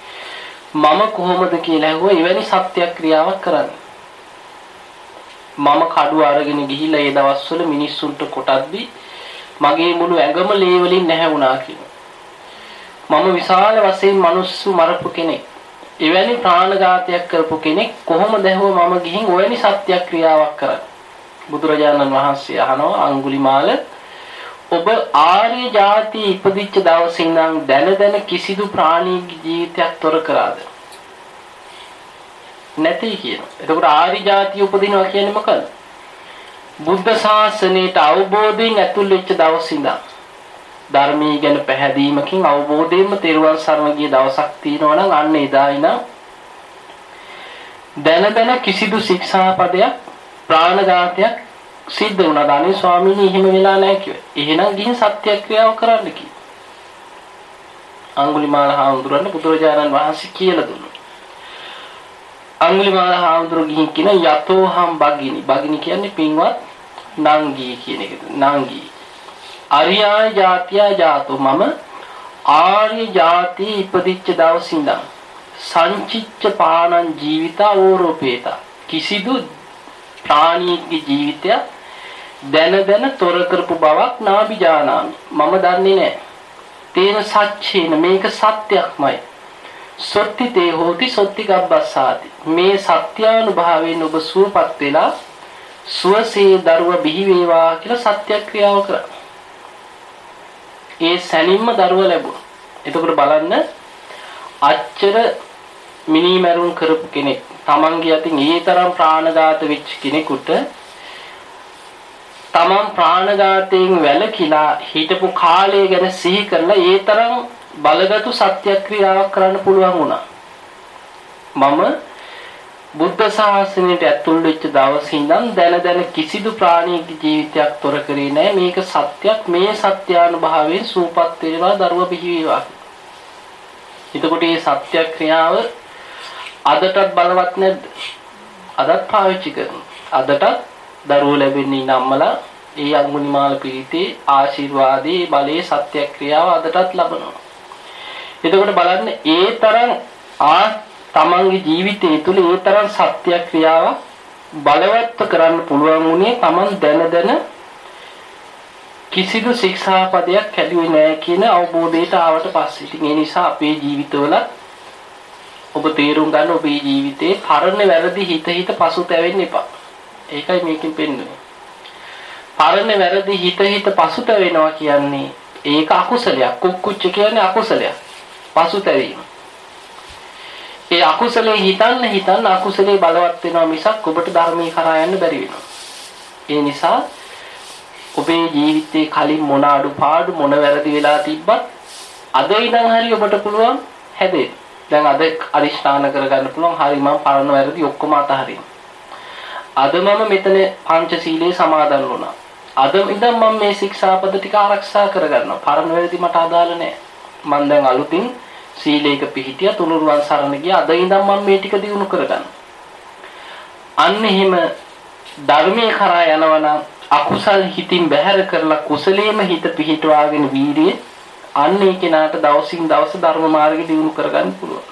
මම කොහොමද කියලා ඇහුවා එවැනි සත්‍ය ක්‍රියාවක් කරන්නේ. මම කඩුව අරගෙන ගිහිල්ලා ඒ දවස්වල මිනිස්සුන්ට කොටද්දි මගේ මුළු ඇඟම ලේ වලින් නැහැ වුණා කියලා. මම විශාල වශයෙන් මිනිස්සු මරපු කෙනෙක්. එවැනි ප්‍රාණඝාතයක් කරපු කෙනෙක් කොහොමද ඇහුව මම ගිහින් ඔයනි සත්‍යක්‍රියාවක් කරන්නේ? බුදුරජාණන් වහන්සේ අහනවා අඟුලිමාල ඔබ ආර්ය ಜಾති ඉපදිච්ච දවසේ ඉඳන් දැන දැන කිසිදු ප්‍රාණීගේ ජීවිතයක් තොර කරාද? නැති කියනවා. එතකොට ආර්ය ಜಾති උපදිනවා කියන්නේ මොකද? බුද්ධ ශාසනයට අවබෝධයෙන් ඇතුල් වෙච්ච දවසේ ඉඳන් ධර්මයේ ගැන පැහැදීමකින් අවබෝධයෙන්ම තෙරුවන් සරණ ගිය දවසක් තියෙනවා නම් අන්න එදා ඉඳන් දැන දැන කිසිදු ශික්ෂාපදයක් ප්‍රාණඝාතයක් සිද්ධ වුණා. අනේ ස්වාමීනි එහෙම වෙලා නැහැ කිව්වා. එහෙනම් ගිහින් සත්‍යක්‍රියාව කරන්න කිව්වා. අඟුලිමාල හාමුදුරන් බුදුරජාණන් වහන්සේ කියලා දුන්නා. අඟුලිමාල හාමුදුරුවෝ ගිහින් කියන යතෝහම් බගිනි. බගිනි කියන්නේ පින්වත් නංගී කියන එක. නංගී. අරියාය ජාතියා ජාතෝ මම ආර්ය ජාති ඉපදිච්ච දවසින් ඉඳන් සංචිච්ච පානං ජීවිතා ඕරෝපේතා කිසිදු ප්‍රාණීගේ ජීවිතය දැන දැන තොර කරපු බවක් නාබිජානාමි මම දන්නේ නැහැ තේන සච්චේන මේක සත්‍යක්මයි. සොත්ති තේ හෝති සොත්ති ගබ්බස්සාති. මේ සත්‍යානුභාවයෙන් ඔබ සුවපත් වෙලා සුවසේ දරුව බිහි වේවා කියලා සත්‍යක්‍රියාව කරා. ඒ සැනින්ම දරුව ලැබුණා එතකොට බලන්න අච්චර මිනිමැරුම් කරපු කෙනෙක් තමන්ගේ අතින් ඒ තරම් ප්‍රාණඝාත වෙච්ච කෙනෙකුට තමන් ප්‍රාණඝාතයෙන් වැළකීලා හිටපු කාලය ගැන සිහි කරලා ඒ තරම් බලගත්ු සත්‍යක්‍රියාවක් කරන්න පුළුවන් වුණා. මම බුද්ධ ශාසනයට ඇතුල් වෙච්ච දවසේ ඉඳන් දැන දැන කිසිදු ප්‍රාණික ජීවිතයක් තොර කරේ නැහැ. මේක සත්‍යක්. මේ සත්‍යානුභාවයෙන් සූපත් වේවා දරුව බිහි වේවා. එතකොට මේ සත්‍යක්‍රියාව අදටත් බලවත් නැද්ද? අදත් පාවිච්චි කරනවා. අදටත් දරුවෝ ලැබෙන්නේ ඉන්න අම්මලා ඒ අඟුලිමාල පිරිතේ ආශිර්වාදයේ බලයේ සත්‍යක්‍රියාව අදටත් ලබනවා. එතකොට බලන්න ඒ තරම් ආ තමන්ගේ ජීවිතය තුළ ඒ තරම් සත්‍යක්‍රියාව බලවත්ව කරන්න පුළුවන් වුණේ තමන් දැන දැන කිසිදු ශික්ෂාපදයක් කැඩුවේ නැහැ කියන අවබෝධයට ආවට පස්සේ. ඉතින් ඒ නිසා අපේ ජීවිතවල ඔබ තේරුම් ගන්න ඔබේ ජීවිතේ පරණ වැරදි හිත හිත පසුතැවෙන්න එපා. ඒකයි මේකෙන් පෙන්වන්නේ. පරණ වැරදි හිත හිත පසුතැවෙනවා කියන්නේ ඒක අකුසලයක්. කුක්කුච්ච කියන්නේ අකුසලයක්. පසුතැවීම. ඒ අකුසලේ හිතන්න හිතන්න අකුසලේ බලවත් වෙනවා මිසක් ඔබට ධර්මයේ කරා යන්න බැරි වෙනවා. ඒ නිසා ඔබේ ජීවිතේ කලින් මොන අඩුපාඩු මොන වැරදි වෙලා තිබ්බත් අද ඉඳන් හරි ඔබට පුළුවන් හැදෙන්න. දැන් අද අදිෂ්ඨාන කරගන්න පුළුවන් හරි මම පරණ වැරදි ඔක්කොම අතහරින්න. අද මම මෙතන පංචශීලයේ සමාදන් වුණා. අද ඉඳන් මම මේ ශික්ෂාපද ටික ආරක්ෂා කරගන්නවා. පරණ වැරදි මට අදාළ නැහැ. මම දැන් අලුතින් සීලයක පිහිටියා තුනුරුවන් සරණ ගියා. අද ඉඳන් මම මේ ටික දිනු කරගන්න. අන්න එහෙම ධර්මයේ කරා යනවනම් අකුසල් හිතින් බැහැර කරලා කුසලයේම හිත පිහිටවාගෙන වීරියේ අන්න ඒ කෙනාට දවසින් දවස ධර්ම මාර්ගෙ දියුණු කරගන්න පුළුවන්.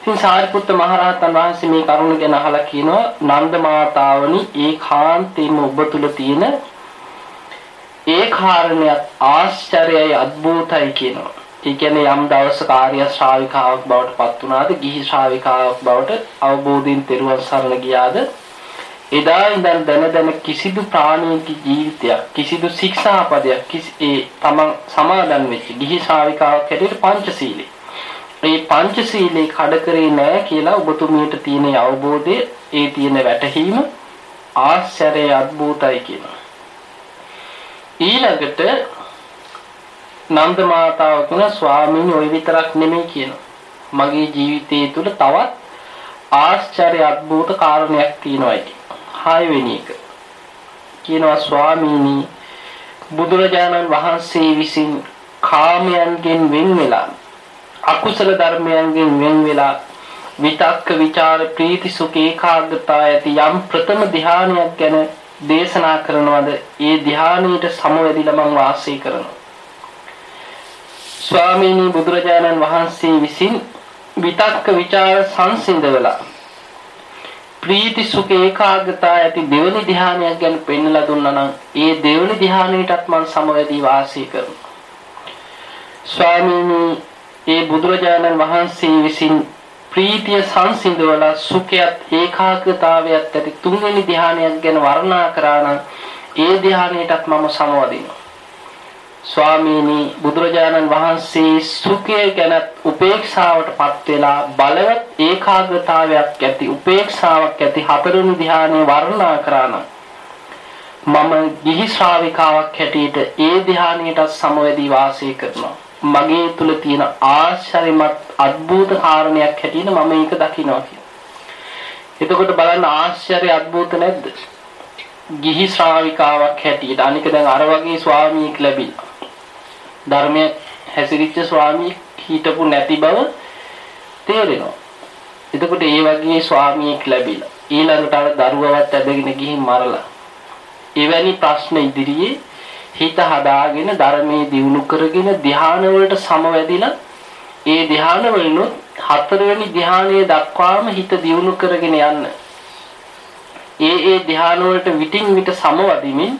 ඉතින් සාරිපුත්ත මහරහතන් වහන්සේ මේ කරුණ ගැන අහලා කියනවා නන්ද මාතාවනි ඒකාන්තයෙන්ම ඔබ තුල තියෙන ඒ කාරණයක් ආශ්චර්යයි අద్භූතයි කියනවා. ඒ කියන්නේ යම් දවසක ආර්ය ශ්‍රාවිකාවක් බවට පත් වුණාද, ගිහි ශ්‍රාවිකාවක් බවට අවබෝධයෙන් තෙරුවන් සරණ ගියාද, එදා ඉඳන් දැන දැන කිසිදු ප්‍රාණියෙකුගේ ජීවිතයක් කිසිදු ශික්ෂාපදයක් කිසි ඒ තමන් සමාදන් වෙච්ච ගිහි ශාවිකාවක් හැටියට පංචශීලී. මේ පංචශීලී කඩ කරේ නැහැ කියලා ඔබතුමියට තියෙන අවබෝධය ඒ තියෙන වැටහීම ආශ්චර්ය අද්භූතයි කියනවා. ඊළඟට නන්ද මාතාව තුන ස්වාමීන් ඔය විතරක් නෙමෙයි කියනවා. මගේ ජීවිතයේ තුල තවත් ආශ්චර්ය අද්භූත කාරණයක් තියෙනවා කියන්නේ. 6 වෙනි එක. කියනවා ස්වාමීනි බුදුරජාණන් වහන්සේ විසින් කාමයන්ගෙන් වෙන් වෙලා අකුසල ධර්මයන්ගෙන් වෙන් වෙලා විතක්ක ਵਿਚාර ප්‍රීති සුඛ ඒකාග්‍රතාව ඇති යම් ප්‍රථම ධානයක් ගැන දේශනා කරනවද ඒ ධානයට සමවැදිලා මම වාසය කරනවා. ස්වාමීනි බුදුරජාණන් වහන්සේ විසින් විතක්ක ਵਿਚාර සංසිඳවලා ප්‍රීති සුඛ ඒකාග්‍රතාව ඇති දෙවනි ධ්‍යානයක් ගැන පෙන්වලා දුන්නා නම් ඒ දෙවනි ධ්‍යානයටත් මම සමවැදී වාසය කරනවා. ස්වාමීනි ඒ බුදුරජාණන් වහන්සේ විසින් ප්‍රීතිය සංසිඳවලා සුඛයත් ඒකාග්‍රතාවයත් ඇති තුන්වෙනි ධ්‍යානයක් ගැන වර්ණනා කරා නම් ඒ ධ්‍යානයටත් මම සමවදිනවා. ස්වාමීනි බුදුරජාණන් වහන්සේ සුඛය ගැන උපේක්ෂාවටපත් වෙලා බලවත් ඒකාග්‍රතාවයක් ඇති උපේක්ෂාවක් ඇති හතරවෙනි ධ්‍යානය වර්ණනා කරාන මම ගිහි ශ්‍රාවිකාවක් හැටියට ඒ ධ්‍යානයට සමවැදී වාසය කරනවා. මගේ තුල තියෙන ආශ්චර්යමත් අద్భుත කාරණයක් හැටියට මම ඒක දකිනවා කියලා. එතකොට බලන්න ආශ්චර්ය අద్భుත නැද්ද? ගිහි ශ්‍රාවිකාවක් හැටියට. අනික දැන් අර වගේ ස්වාමියෙක් ලැබිලා. ධර්මයේ හැසිරිච්ච ස්වාමියෙක් හිටපු නැති බව තේරෙනවා. එතකොට ඒ වගේ ස්වාමියෙක් ලැබිලා ඊළඟට අර දරුවවත් ඇදගෙන ගිහින් මරලා එවැනි ප්‍රශ්න ඉදිරියේ හිත හදාගෙන ධර්මයේ දියුණු කරගෙන ධ්‍යාන වලට සමවැදිලා ඒ ධ්‍යාන වලිනුත් හතරවෙනි ධ්‍යානයේ දක්වාම හිත දියුණු කරගෙන යන්න. ඒ ඒ ධ්‍යාන වලට විටින් විට සමවදිමින්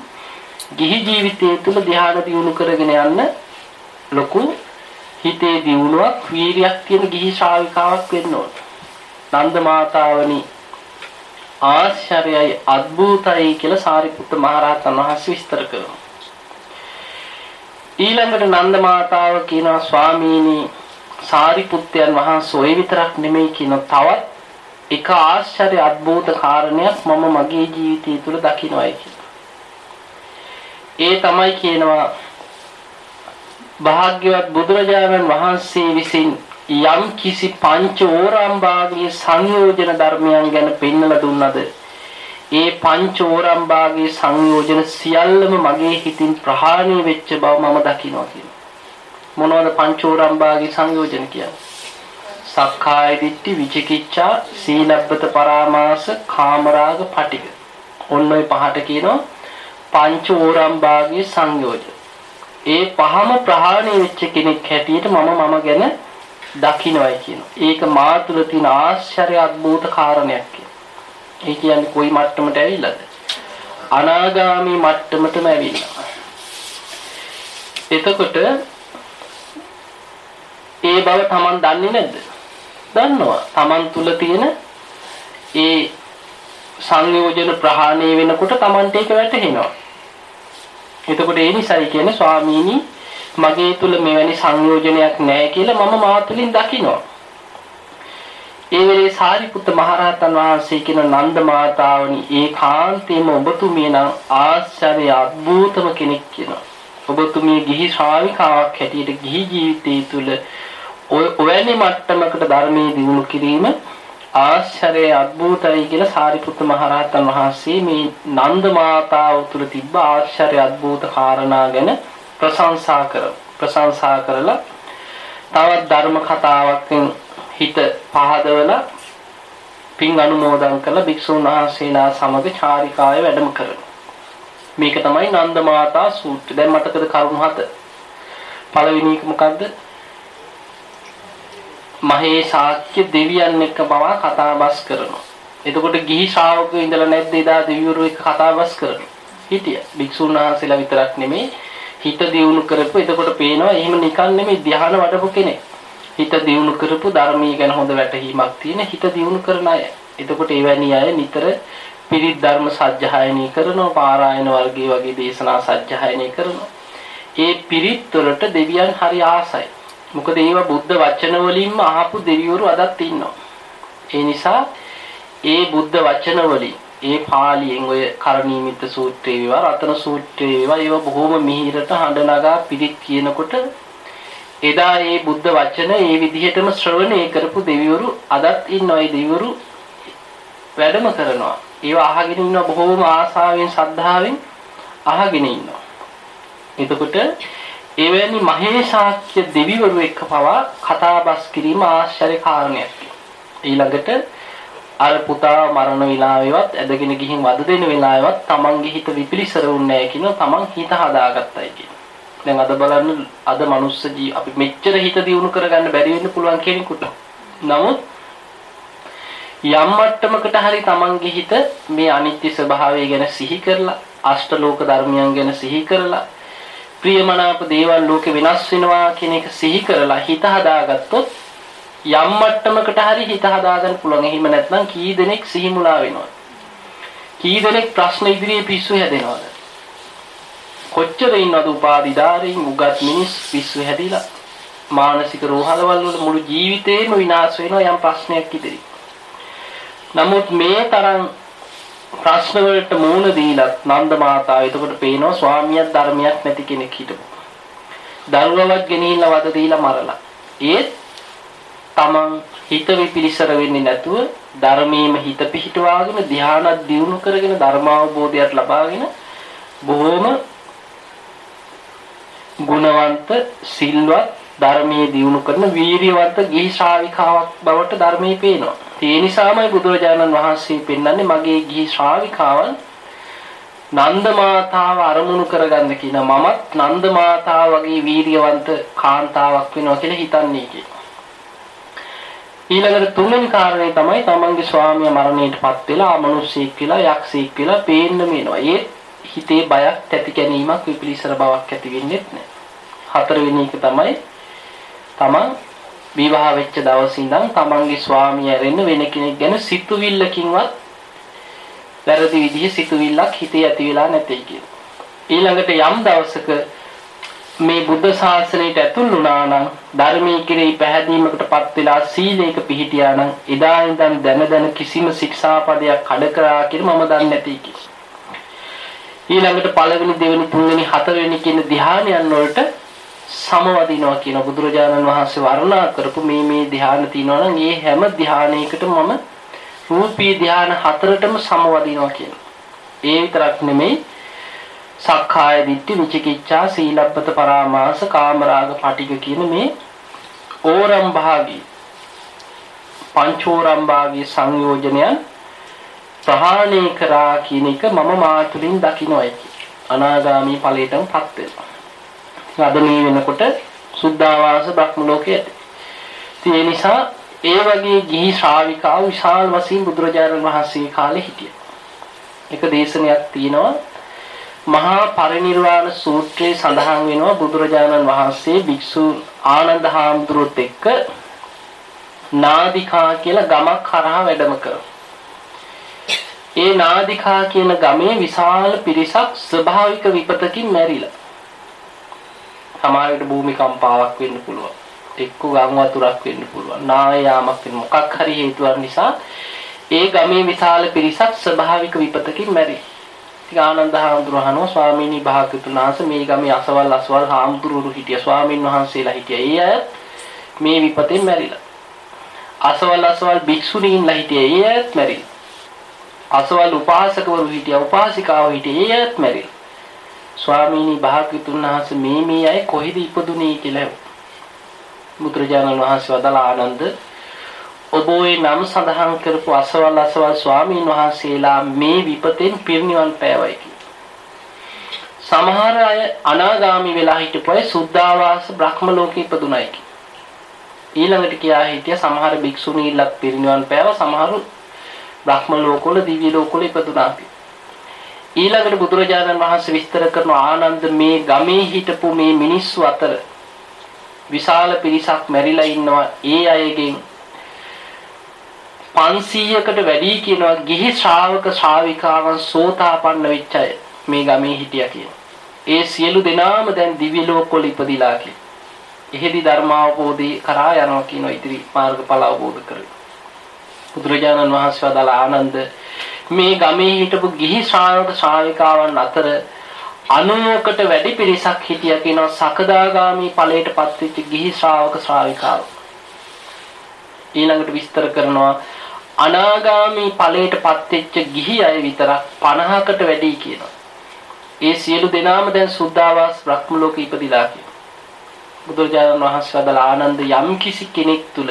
ගිහි ජීවිතය තුළ ධ්‍යාන දියුණු කරගෙන යන්න ලොකු හිතේ දියුණුවක් වීරියක් තියෙන ගිහි ශ්‍රාවිකාවක් වෙන්න ඕන. නන්ද මාතාවනි ආශ්චර්යයි අద్භූතයි කියලා සාරිපුත්ත මහරහතන් වහන්සේ විස්තර කරනවා. ඊළඟට නන්ද මාතාව කියනවා ස්වාමීනි සාරිපුත්තයන් වහන්සේ ඔය විතරක් නෙමෙයි කියන තවත් එක ආශ්චර්ය අద్භූත කාරණයක් මම මගේ ජීවිතය තුළ දකින්නයි කියලා. ඒ තමයි කියනවා භාග්‍යවත් බුදුරජාණන් වහන්සේ විසින් යම් කිසි පංච ඕරම්භාගයේ සංයෝජන ධර්මයන් ගැන පෙන්වලා දුන්නද ඒ පංචෝරම්භාගයේ සංයෝජන සියල්ලම මගේ හිතින් ප්‍රහාණය වෙච්ච බව මම දකිනවා කියනවා. මොනවද පංචෝරම්භාගයේ සංයෝජන කියන්නේ? සක්කාය දිට්ඨි විචිකිච්ඡා සීලබ්බත පරාමාස කාමරාග පටික. ඔන්න ඔය පහට කියනවා පංචෝරම්භාගයේ සංයෝජන. ඒ පහම ප්‍රහාණය වෙච්ච කෙනෙක් හැටියට මම මම ගැන දකින්නයි කියනවා. ඒක මා තුළ තියෙන ආශ්චර්ය අద్భుත කාරණයක් කියලා. ඒ කියන්නේ කොයි මට්ටමට ඇවිල්ලාද? අනාගාමී මට්ටමටම ඇවිල්ලා. එතකොට ඒ බව Taman දන්නේ නැද්ද? දන්නවා. Taman තුල තියෙන ඒ සංයෝජන ප්‍රහාණය වෙනකොට Tamanට ඒක වැටහෙනවා. එතකොට ඒ නිසායි කියන්නේ ස්වාමීනි මගේ තුල මෙවැනි සංයෝජනයක් නැහැ කියලා මම මා තුලින් දකිනවා. ඒ වෙලේ සාරිපුත්ත මහරහතන් වහන්සේ කියන නන්ද මාතාවනි ඒකාන්තයෙන්ම ඔබතුමිය නම් ආශ්චර්ය අద్భుතම කෙනෙක් කියනවා. ඔබතුමිය ගිහි ශ්‍රාවිකාවක් හැටියට ගිහි ජීවිතය තුළ ඔයැනි මට්ටමකට ධර්මයේ දියුණු කිරීම ආශ්චර්යයි අද්භූතයි කියලා සාරිපුත්ත මහරහතන් වහන්සේ මේ නන්ද මාතාව තුළ තිබ්බ ආශ්චර්ය අද්භූත කාරණා ගැන ප්‍රශංසා කර ප්‍රශංසා කරලා තවත් ධර්ම කතාවකින් හිත පහදවලා පින් අනුමෝදන් කරලා භික්ෂුන් වහන්සේලා සමග චාරිකාවේ වැඩම කරනවා. මේක තමයි නන්ද මාතා සූත්‍රය. දැන් මතකද කරුණු හත. පළවෙනි එක මොකද්ද? මහේ ශාක්‍ය දෙවියන් එක්ක පවා කතාබස් කරනවා. එතකොට ගිහි ශ්‍රාවකයෝ ඉඳලා නැද්ද එදා දෙවිවරු එක්ක කතාබස් කරනවා. හිටියා. භික්ෂුන් වහන්සේලා විතරක් නෙමෙයි හිත දියුණු කරපු එතකොට පේනවා එහෙම නිකන් නෙමෙයි ධ්‍යාන වඩපු කෙනෙක්. හිත දියුණු කරපු ධර්මීය ගැන හොඳ වැටහීමක් තියෙන හිත දියුණු කරන අය. එතකොට එවැනි අය නිතර පිරිත් ධර්ම සජ්ජායනය කරනවා, පාරායන වර්ගයේ වගේ දේශනා සජ්ජායනය කරනවා. ඒ පිරිත් වලට දෙවියන් හරි ආසයි. මොකද ඒවා බුද්ධ වචන වලින්ම අහපු දෙවිවරු අදත් ඉන්නවා. ඒ නිසා ඒ බුද්ධ වචන වලින් ඒ පාලියෙන් ඔය කරණීමිත සූත්‍රේ වේවා රතන සූත්‍රේ වේවා ඒවා බොහොම මිහිරට හඬ නගා පිරිත් කියනකොට එදා ඒ බුද්ධ වචන ඒ විදිහටම ශ්‍රවණය කරපු දෙවිවරු අදත් ඉන්න ওই දෙවිවරු වැඩම කරනවා. ඒවා අහගෙන ඉන්න බොහෝම ආසාවෙන් ශ්‍රද්ධාවෙන් අහගෙන ඉන්නවා. එතකොට එවැනි මහේශාක්‍ය දෙවිවරු එක්ක පවා කතාබස් කිරීම ආශ්චර්ය කාරණයක්. ඊළඟට අර පුතා මරණ වෙලාවෙවත් ඇදගෙන ගිහින් වද දෙන වෙලාවෙවත් තමන්ගේ හිත විපිලිසර වුන්නේ නැහැ කියන තමන් හිත හදාගත්තයි කියන. දැන් අද බලන්න අද මනුස්ස ජී අපි මෙච්චර හිත දියුණු කරගන්න බැරි වෙන්න පුළුවන් කෙනෙකුට. නමුත් යම් මට්ටමකට හරි Tamange හිත මේ අනිත්‍ය ස්වභාවය ගැන සිහි කරලා අෂ්ටලෝක ධර්මයන් ගැන සිහි කරලා ප්‍රියමනාප දේවල් ලෝකෙ වෙනස් වෙනවා කියන එක සිහි කරලා හිත හදාගත්තොත් යම් මට්ටමකට හරි හිත හදාගන්න පුළුවන්. එහෙම නැත්නම් කී දෙනෙක් සිහි මුලා වෙනවද? කී දෙනෙක් ප්‍රශ්න ඉදිරියේ පිස්සු හැදෙනවද? කොච්චර ඉන්නවද උපාදිදාරින් උගත් මිනිස් පිස්සු හැදිලා මානසික රෝහලවල වල මුළු ජීවිතේම විනාශ වෙනවා යම් ප්‍රශ්නයක් ඉදිරියේ. නමුත් මේ තරම් ප්‍රශ්න වලට මූණ දීලා නන්ද මාතාව එතකොට පේනවා ස්වාමියක් ධර්මයක් නැති කෙනෙක් හිටපො. දරුවවක් ගෙනිහිල්ලා වද දීලා මරලා. ඒත් තමන් හිත විපිලිසර වෙන්නේ නැතුව ධර්මයේම හිත පිහිටවාගෙන ධානයක් දියුණු කරගෙන ධර්මාවබෝධයක් ලබාගෙන බොහොම ගුණවන්ත සිල්වත් ධර්මයේ දියුණු කරන වීරියවන්ත ගිහි ශ්‍රාවිකාවක් බවට ධර්මයේ පේනවා. ඒ නිසාමයි බුදුරජාණන් වහන්සේ පෙන්වන්නේ මගේ ගිහි ශ්‍රාවිකාවන් නන්ද මාතාව අරමුණු කරගන්න කියන මමත් නන්ද මාතාව වගේ වීරියවන්ත කාන්තාවක් වෙනවා කියලා හිතන්නේ කියලා. ඊළඟට තුන්වෙනි කාරණේ තමයි තමන්ගේ ස්වාමියා මරණයටපත් වෙලා අමනුෂ්‍යෙක් කියලා යක්ෂයෙක් කියලා පේන්න මේනවා. ඒ හිතේ බයක් තැති ගැනීමක් විපිලිසර බවක් ඇති වෙන්නේ නැහැ. හතරවෙනි එක තමයි තමන් විවාහ වෙච්ච දවසේ ඉඳන් තමන්ගේ ස්වාමියා ඇරෙන්න වෙන කෙනෙක් ගැන සිතුවිල්ලකින්වත් වැරදි විදිහේ සිතුවිල්ලක් හිතේ ඇති වෙලා නැtei කියන. ඊළඟට යම් දවසක මේ බුද්ධ ශාසනයට ඇතුල් වුණා නම් ධර්මයේ කෙරෙහි පැහැදීමකටපත් වෙලා සීලයක පිහිටියා නම් එදා ඉඳන් දැන දැන කිසිම ශික්ෂාපදයක් කඩ කරා කියලා මම දන්නේ නැtei කිව්වා. ඊළඟට පළවෙනි දෙවෙනි තුන්වෙනි හතරවෙනි කියන ධ්‍යානයන් වලට සමවදිනවා කියන බුදුරජාණන් වහන්සේ වර්ණනා කරපු මේ මේ ධ්‍යාන තියෙනවා නම් ඒ හැම ධ්‍යානයකටම මම රූපී ධ්‍යාන හතරටම සමවදිනවා කියන. ඒ විතරක් නෙමෙයි සක්කාය දිට්ඨි විචිකිච්ඡා සීලබ්බත පරාමාස කාමරාග පටික කියන මේ ඕරම් භාගී පංචෝරම් භාගී සංයෝජනයන් ප්‍රහාණය කරා කියන එක මම මාතුලින් දකින්නයි අනාගාමී ඵලයටමපත් වෙනවා අද මේ වෙනකොට සුද්ධාවාස බ්‍රහ්ම ලෝකයේ ඇති. ඒ නිසා ඒ වගේ ගිහි ශ්‍රාවිකාව විශාල වශයෙන් බුදුරජාණන් වහන්සේ කාලේ හිටියා. එක දේශනයක් තියෙනවා මහා පරිනිර්වාණ සූත්‍රයේ සඳහන් වෙනවා බුදුරජාණන් වහන්සේ භික්ෂු ආනන්ද හාමුදුරුවොත් එක්ක නාදිකා කියලා ගමක් කරා වැඩම කරා. ඒ නාදිකා කියන ගමේ විශාල පිරිසක් ස්වභාවික විපතකින් මැරිලා. සමහරවිට භූමිකම්පාවක් වෙන්න පුළුවන්. එක්ක ගම් වතුරක් වෙන්න පුළුවන්. නායාමක් වෙන මොකක් හරි හේතුවක් නිසා ඒ ගමේ විශාල පිරිසක් ස්වභාවික විපතකින් මැරි. ඉතින් ආනන්ද හාමුදුරුවෝ ස්වාමීනි භාග්‍යතුන් වහන්සේ මේ ගමේ අසවල් අසවල් හාමුදුරුවෝ හිටිය ස්වාමීන් වහන්සේලා හිටිය. ඒ අය මේ විපතෙන් මැරිලා. අසවල් අසවල් භික්ෂුණීන්ලා හිටිය. ඒ අයත් මැරිලා. අසවල් උපාසකවරු හිටිය. උපාසිකාවෝ හිටිය. ඒ අයත් මැරිලා. ස්වාමීනි භාග්‍යතුන් වහන්සේ මේ මේ අය කොහෙද ඉපදුනේ කියලා බුදුරජාණන් වහන්සේ වදාළ ආනන්ද ඔබ ওই නම් සඳහන් කරපු අසවල් අසවල් ස්වාමීන් වහන්සේලා මේ විපතෙන් පිරිනිවන් පෑවයි සමහර අය අනාගාමි වෙලා හිටපු අය සුද්ධාවාස බ්‍රහ්ම ලෝකේ ඉපදුනයි ඊළඟට කියා හිටිය සමහර භික්ෂුණීලක් පිරිනිවන් පෑව සමහරු බ්‍රහ්ම ලෝකවල දිව්‍ය ලෝකවල ඉපදුනා ඊළඟට බුදුරජාණන් වහන්සේ විස්තර කරන ආනන්ද මේ ගමේ හිටපු මේ මිනිස්සු අතර විශාල පිරිසක් මැරිලා ඉන්නවා ඒ අයගෙන් 500කට වැඩි කියනවා ගිහි ශ්‍රාවක ශ්‍රාවිකාවන් සෝතාපන්න වෙච්ච අය මේ ගමේ හිටියා කියන. ඒ සියලු දෙනාම දැන් දිව්‍ය ලෝකවල ඉපදිලා කියන. එහෙදි ධර්මාවබෝධي කරා යනවා කියන ඉදිරි මාර්ගඵල අවබෝධ කරගන්න. බුදුරජාණන් වහන්සේ වදාළ ආනන්ද මේ ගමේ හිටපු ගිහි ශ්‍රාවක ශ්‍රාවිකාවන් අතර 90කට වැඩි පිරිසක් හිටියා කියනවා සකදාගාමි ඵලයටපත් වෙච්ච ගිහි ශ්‍රාවක ශ්‍රාවිකාව. ඊළඟට විස්තර කරනවා අනාගාමි ඵලයටපත් වෙච්ච ගිහි අය විතරක් 50කට වැඩි කියනවා. ඒ සියලු දෙනාම දැන් සුද්ධාවාස බ්‍රහ්ම ලෝකෙ ඉපදිලා කියනවා. බුදුරජාණන් වහන්සේ වදාළ ආනන්ද යම් කිසි කෙනෙක් තුල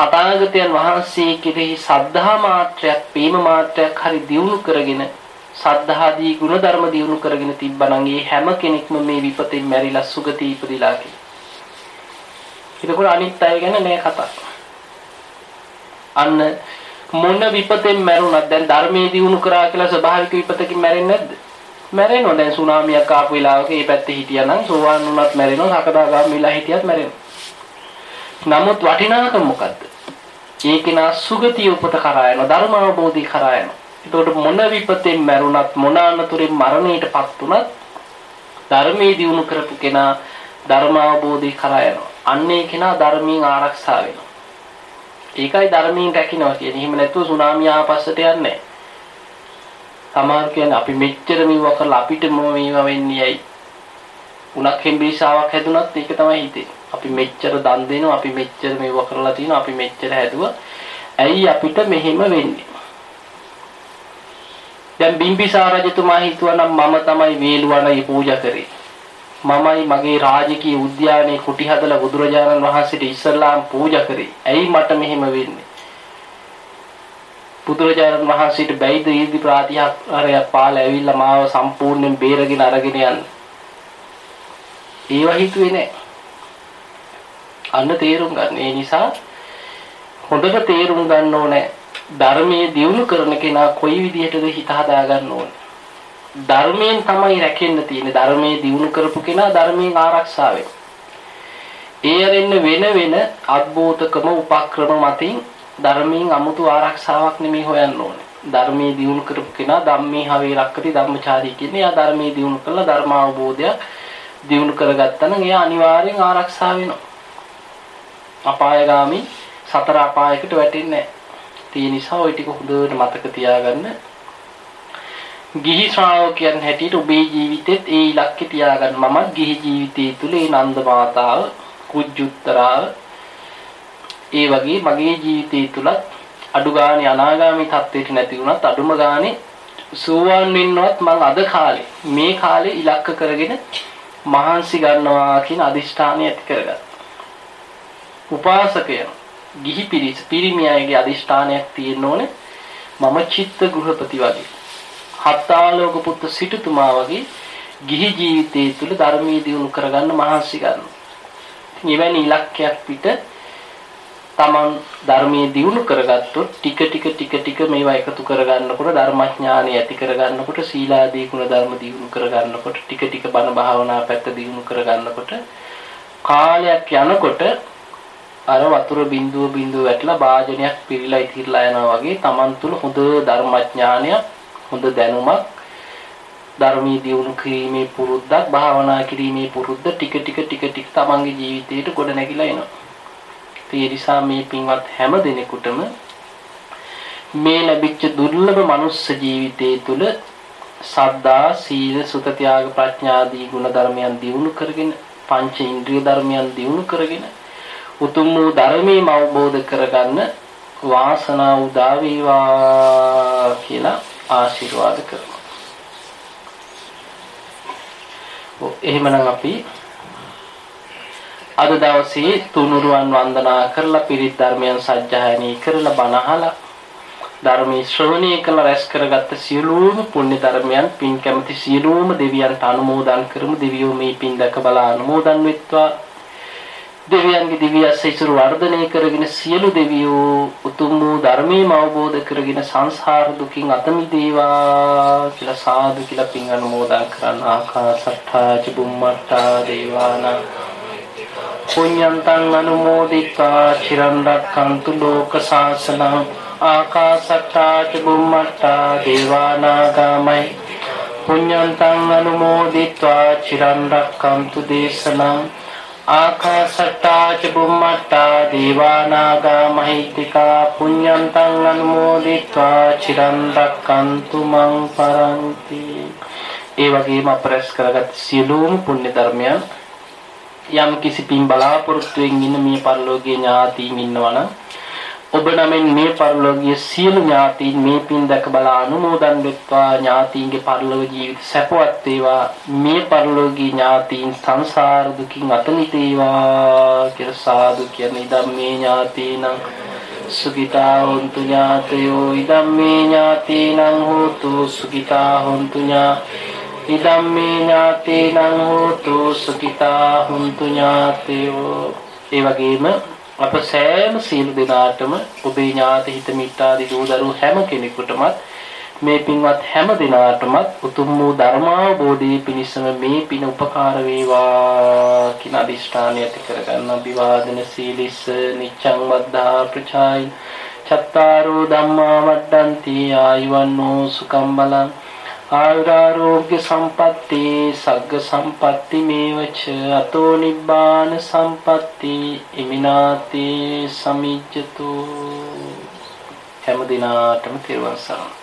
තථාගතයන් වහන්සේ කෙරෙහි සද්ධා මාත්‍රයක්, ප්‍රේම මාත්‍රයක් හරි දියුණු කරගෙන සද්ධාදී ගුණධර්ම දියුණු කරගෙන තිබ්බනම් ඒ හැම කෙනෙක්ම මේ විපතෙන් මැරිලා සුගති ඉපදිලා කියලා. ඒකෝර අනිත් අය ගැන නෑ කතා. අන්න මොන විපතෙන් මැරුණත් දැන් ධර්මයේ දිනු කරා කියලා ස්වභාවික විපතකින් මැරෙන්නේ නැද්ද? මැරෙනවා. දැන් සුනාමියක් ආපු වෙලාවක මේ පැත්තේ හිටියානම් සෝවාන් වුණත් මැරෙනවා, සකදාගාමීලා හිටියත් මැරෙනවා. නමුත් වටිනාකම මොකද්ද? ඒකේනා සුගතිය උපත කරා යනවා, ධර්ම අවබෝධي කරා යනවා. එතකොට මොන විපතෙන් මැරුණත් මොන අනතුරින් මරණයටපත් වුණත් ධර්මයේ දිනු කරපු කෙනා ධර්ම අවබෝධي කරා යනවා. අන්නේ කෙනා ධර්මයෙන් ආරක්ෂා වෙනවා. ඒකයි ධර්මයෙන් රැකිනවා කියන්නේ. එහෙම නැතුව සුනාමිය ආපස්සට යන්නේ නැහැ. සමහර කියන්නේ අපි මෙච්චර මෙව්වා කරලා අපිට මොන මේවා වෙන්නේ ඇයි? උණක් හෙම්බිරිසාවක් හැදුනත් ඒක තමයි හිතෙන්නේ. අපි මෙච්චර දන් දෙනවා අපි මෙච්චර මෙව්වා කරලා තිනවා අපි මෙච්චර හැදුවා. ඇයි අපිට මෙහෙම වෙන්නේ? දැන් බිම්බිසාර රජතුමා හිතුවා නම් මම තමයි වේළුවණයි පූජා කරේ. මමයි මගේ රාජකීය උද්‍යානයේ කුටි හදලා බුදුරජාණන් වහන්සේට ඉස්සල්ලාම් පූජා කරේ. ඇයි මට මෙහෙම වෙන්නේ? බුදුරජාණන් වහන්සේට බැයිද ඊදි ප්‍රාතිහාරයක් පාලා ඇවිල්ලා මාව සම්පූර්ණයෙන් බේරගෙන අරගෙන යන්න. ඒව හිතුවේ නෑ. අන්න තේරුම් ගන්න. ඒ නිසා හොඳට තේරුම් ගන්න ඕනේ ධර්මයේ දියුණු කරන කෙනා කොයි විදිහටද හිත හදා ගන්න ඕනේ. ධර්මයෙන් තමයි රැකෙන්න තියෙන්නේ. ධර්මයේ දියුණු කරපු කෙනා ධර්මයෙන් ආරක්ෂා වෙනවා. ඒ අරින්න වෙන වෙන අද්භූතකම උපක්‍රම මතින් ධර්මයෙන් 아무තු ආරක්ෂාවක් නෙමෙයි හොයන්න ඕනේ. ධර්මයේ දියුණු කරපු කෙනා ධම්මේ හවේ රක්කති ධම්මචාරී කියන්නේ එයා ධර්මයේ දියුණු කළා ධර්ම අවබෝධය දියුණු කරගත්තා නම් එයා අනිවාර්යෙන් ආරක්ෂා වෙනවා. අපායগামි සතර අපායකට වැටෙන්නේ නැහැ. ඒ නිසා ওই ටික හොඳට මතක තියාගන්න. ගිහි ශ්‍රාවකයන් හැටියට ඔබේ ජීවිතෙත් ඒ ඉලක්කය තියාගන්න. මම ගිහි ජීවිතයේ තුල ඒ නන්ද මාතාව, කුජුත්තරාව ඒ වගේ මගේ ජීවිතයේ තුලත් අඩු ගානේ අනාගාමී තත්ත්වයට නැති වුණත් අඩුම ගානේ සෝවාන් වෙන්නවත් මම අද කාලේ මේ කාලේ ඉලක්ක කරගෙන මහන්සි ගන්නවා කියන අදිෂ්ඨානය ඇති කරගත්තා. උපාසකයන් ගිහි පිරිස පිරිමි අයගේ අදිෂ්ඨානයක් තියෙන්න ඕනේ මම චිත්ත ගෘහපති වගේ. හත්තාලෝක පුත්තු සිටුතුමා වගේ ගිහි ජීවිතයේ තුල ධර්මයේ දියුණු කරගන්න මහන්සි ගන්නවා. එවැනි ඉලක්කයක් පිට තමන් ධර්මයේ දියුණු කරගත්තොත් ටික ටික ටික ටික මේවා එකතු කරගන්නකොට ධර්මඥානය ඇති කරගන්නකොට සීලාදී ගුණ ධර්ම දියුණු කරගන්නකොට ටික ටික බණ භාවනා පැත්ත දියුණු කරගන්නකොට කාලයක් යනකොට අර වතුර බිඳුව බිඳුව වැටලා වාජනයක් පිරීලා ඉතිරලා යනවා වගේ තමන් තුළ හොඳ ධර්මඥානයක් හොඳ දැනුමක් ධර්මයේ දියුණු කිරීමේ පුරුද්දක් භාවනා කිරීමේ පුරුද්ද ටික ටික ටික ටික තමන්ගේ ජීවිතයට ගොඩ නැගිලා එනවා. ඒ නිසා මේ පින්වත් හැම දිනෙකටම මේ ලැබිච්ච දුර්ලභ මනුස්ස ජීවිතයේ තුල සද්දා සීල සුත ත්‍යාග ප්‍රඥා ආදී ගුණ ධර්මයන් දියුණු කරගෙන පංච ඉන්ද්‍රිය ධර්මයන් දියුණු කරගෙන උතුම් වූ ධර්මයේ අවබෝධ කරගන්න වාසනාව උදා වේවා කියලා ආශිර්වාද කරනවා. ඔව් එහෙමනම් අපි අද දවසේ තුනුරුවන් වන්දනා කරලා පිරිත් ධර්මයන් සජ්ජායනී කරලා බණ අහලා ධර්මයේ ශ්‍රවණය කළ රැස් කරගත්ත සියලුම පුණ්‍ය ධර්මයන් පින් කැමති සියලුම දෙවියන්ට අනුමෝදන් කරමු දෙවියෝ මේ පින් දැක බලා අනුමෝදන් වෙත්වා දෙවියන්ගේ දිව්‍ය අසීසුරු වර්ධනය කරගෙන සියලු දෙවියෝ උතුම් වූ ධර්මයම අවබෝධ කරගෙන සංසාර දුකින් අත මිදේවා කියලා සාදු කියලා පින් අනුමෝදන් කරන ආකාශට්ටා චුම්මට්ටා දේවානා පුඤ්ඤන්තං අනුමෝදිතා චිරන් රක්ඛන්තු ලෝක සාසනං ආකාශට්ටා චුම්මට්ටා දේවානාගාමයි පුඤ්ඤන්තං අනුමෝදිතා චිරන් රක්ඛන්තු දේශනං ආකාසට්ටා ච බුම්මට්ටා දේවානාගා මහිත්‍තිකා පුඤ්ඤන්තං අනුමෝදිत्वा චිරන් රක්ඛන්තු මං පරන්ති. ඒ වගේම අපරස් කරගත් සියලුම පුණ්‍ය ධර්මයන් යම් කිසි පින් බලාපොරොත්තුවෙන් ඉන්න මේ පරිලෝකීය ඥාතීන් ඉන්නවනම් ඔබ නමින් මේ පරිලෝකීය සියලු ඥාතීන් මේ පින් දැක බලා අනුමෝදන් වෙත්වා. ඥාතීන්ගේ පරිලෝක ජීවිත සැපවත් වේවා. මේ පරිලෝකීය ඥාතීන් සංසාර දුකින් අත මිදේවා කියලා සාදු කියන ඉදම්මේ ඥාතීනං සුඛිතා හොන්තු ඥාතයෝ. ඉදම්මේ ඥාතීනං හෝතු සුඛිතා හොන්තු ඥාතයෝ ඉදම්මේ ඥාතේනං හෝතු සුඛිතා හුන්තු ඥාතයෝ. ඒ වගේම අප සෑම සීල දිනාටම ඔබේ ඥාති හිත මිත්‍රාදී දූ දරුවෝ හැම කෙනෙකුටමත් මේ පින්වත් හැම දිනාටමත් උතුම් වූ ධර්මාවබෝධයේ පිණිසම මේ පින උපකාර වේවා කියන අදිෂ්ඨානය ඇති කරගන්න. අභිවාදන සීලිස නිච්ඡං වද්දා ප්‍රචායි චත්තාරෝ ධම්මා වඩ්ඩಂತಿ ආයුවන්නෝ සුකම් බලං. ආයුරාෝග්‍ය සම්පatti සග්ග සම්පatti මේවච අතෝ නිබ්බාන සම්පatti ඉමිනාති සමිජ්ජතු. හැම දිනාටම තිරුවන් සරණයි.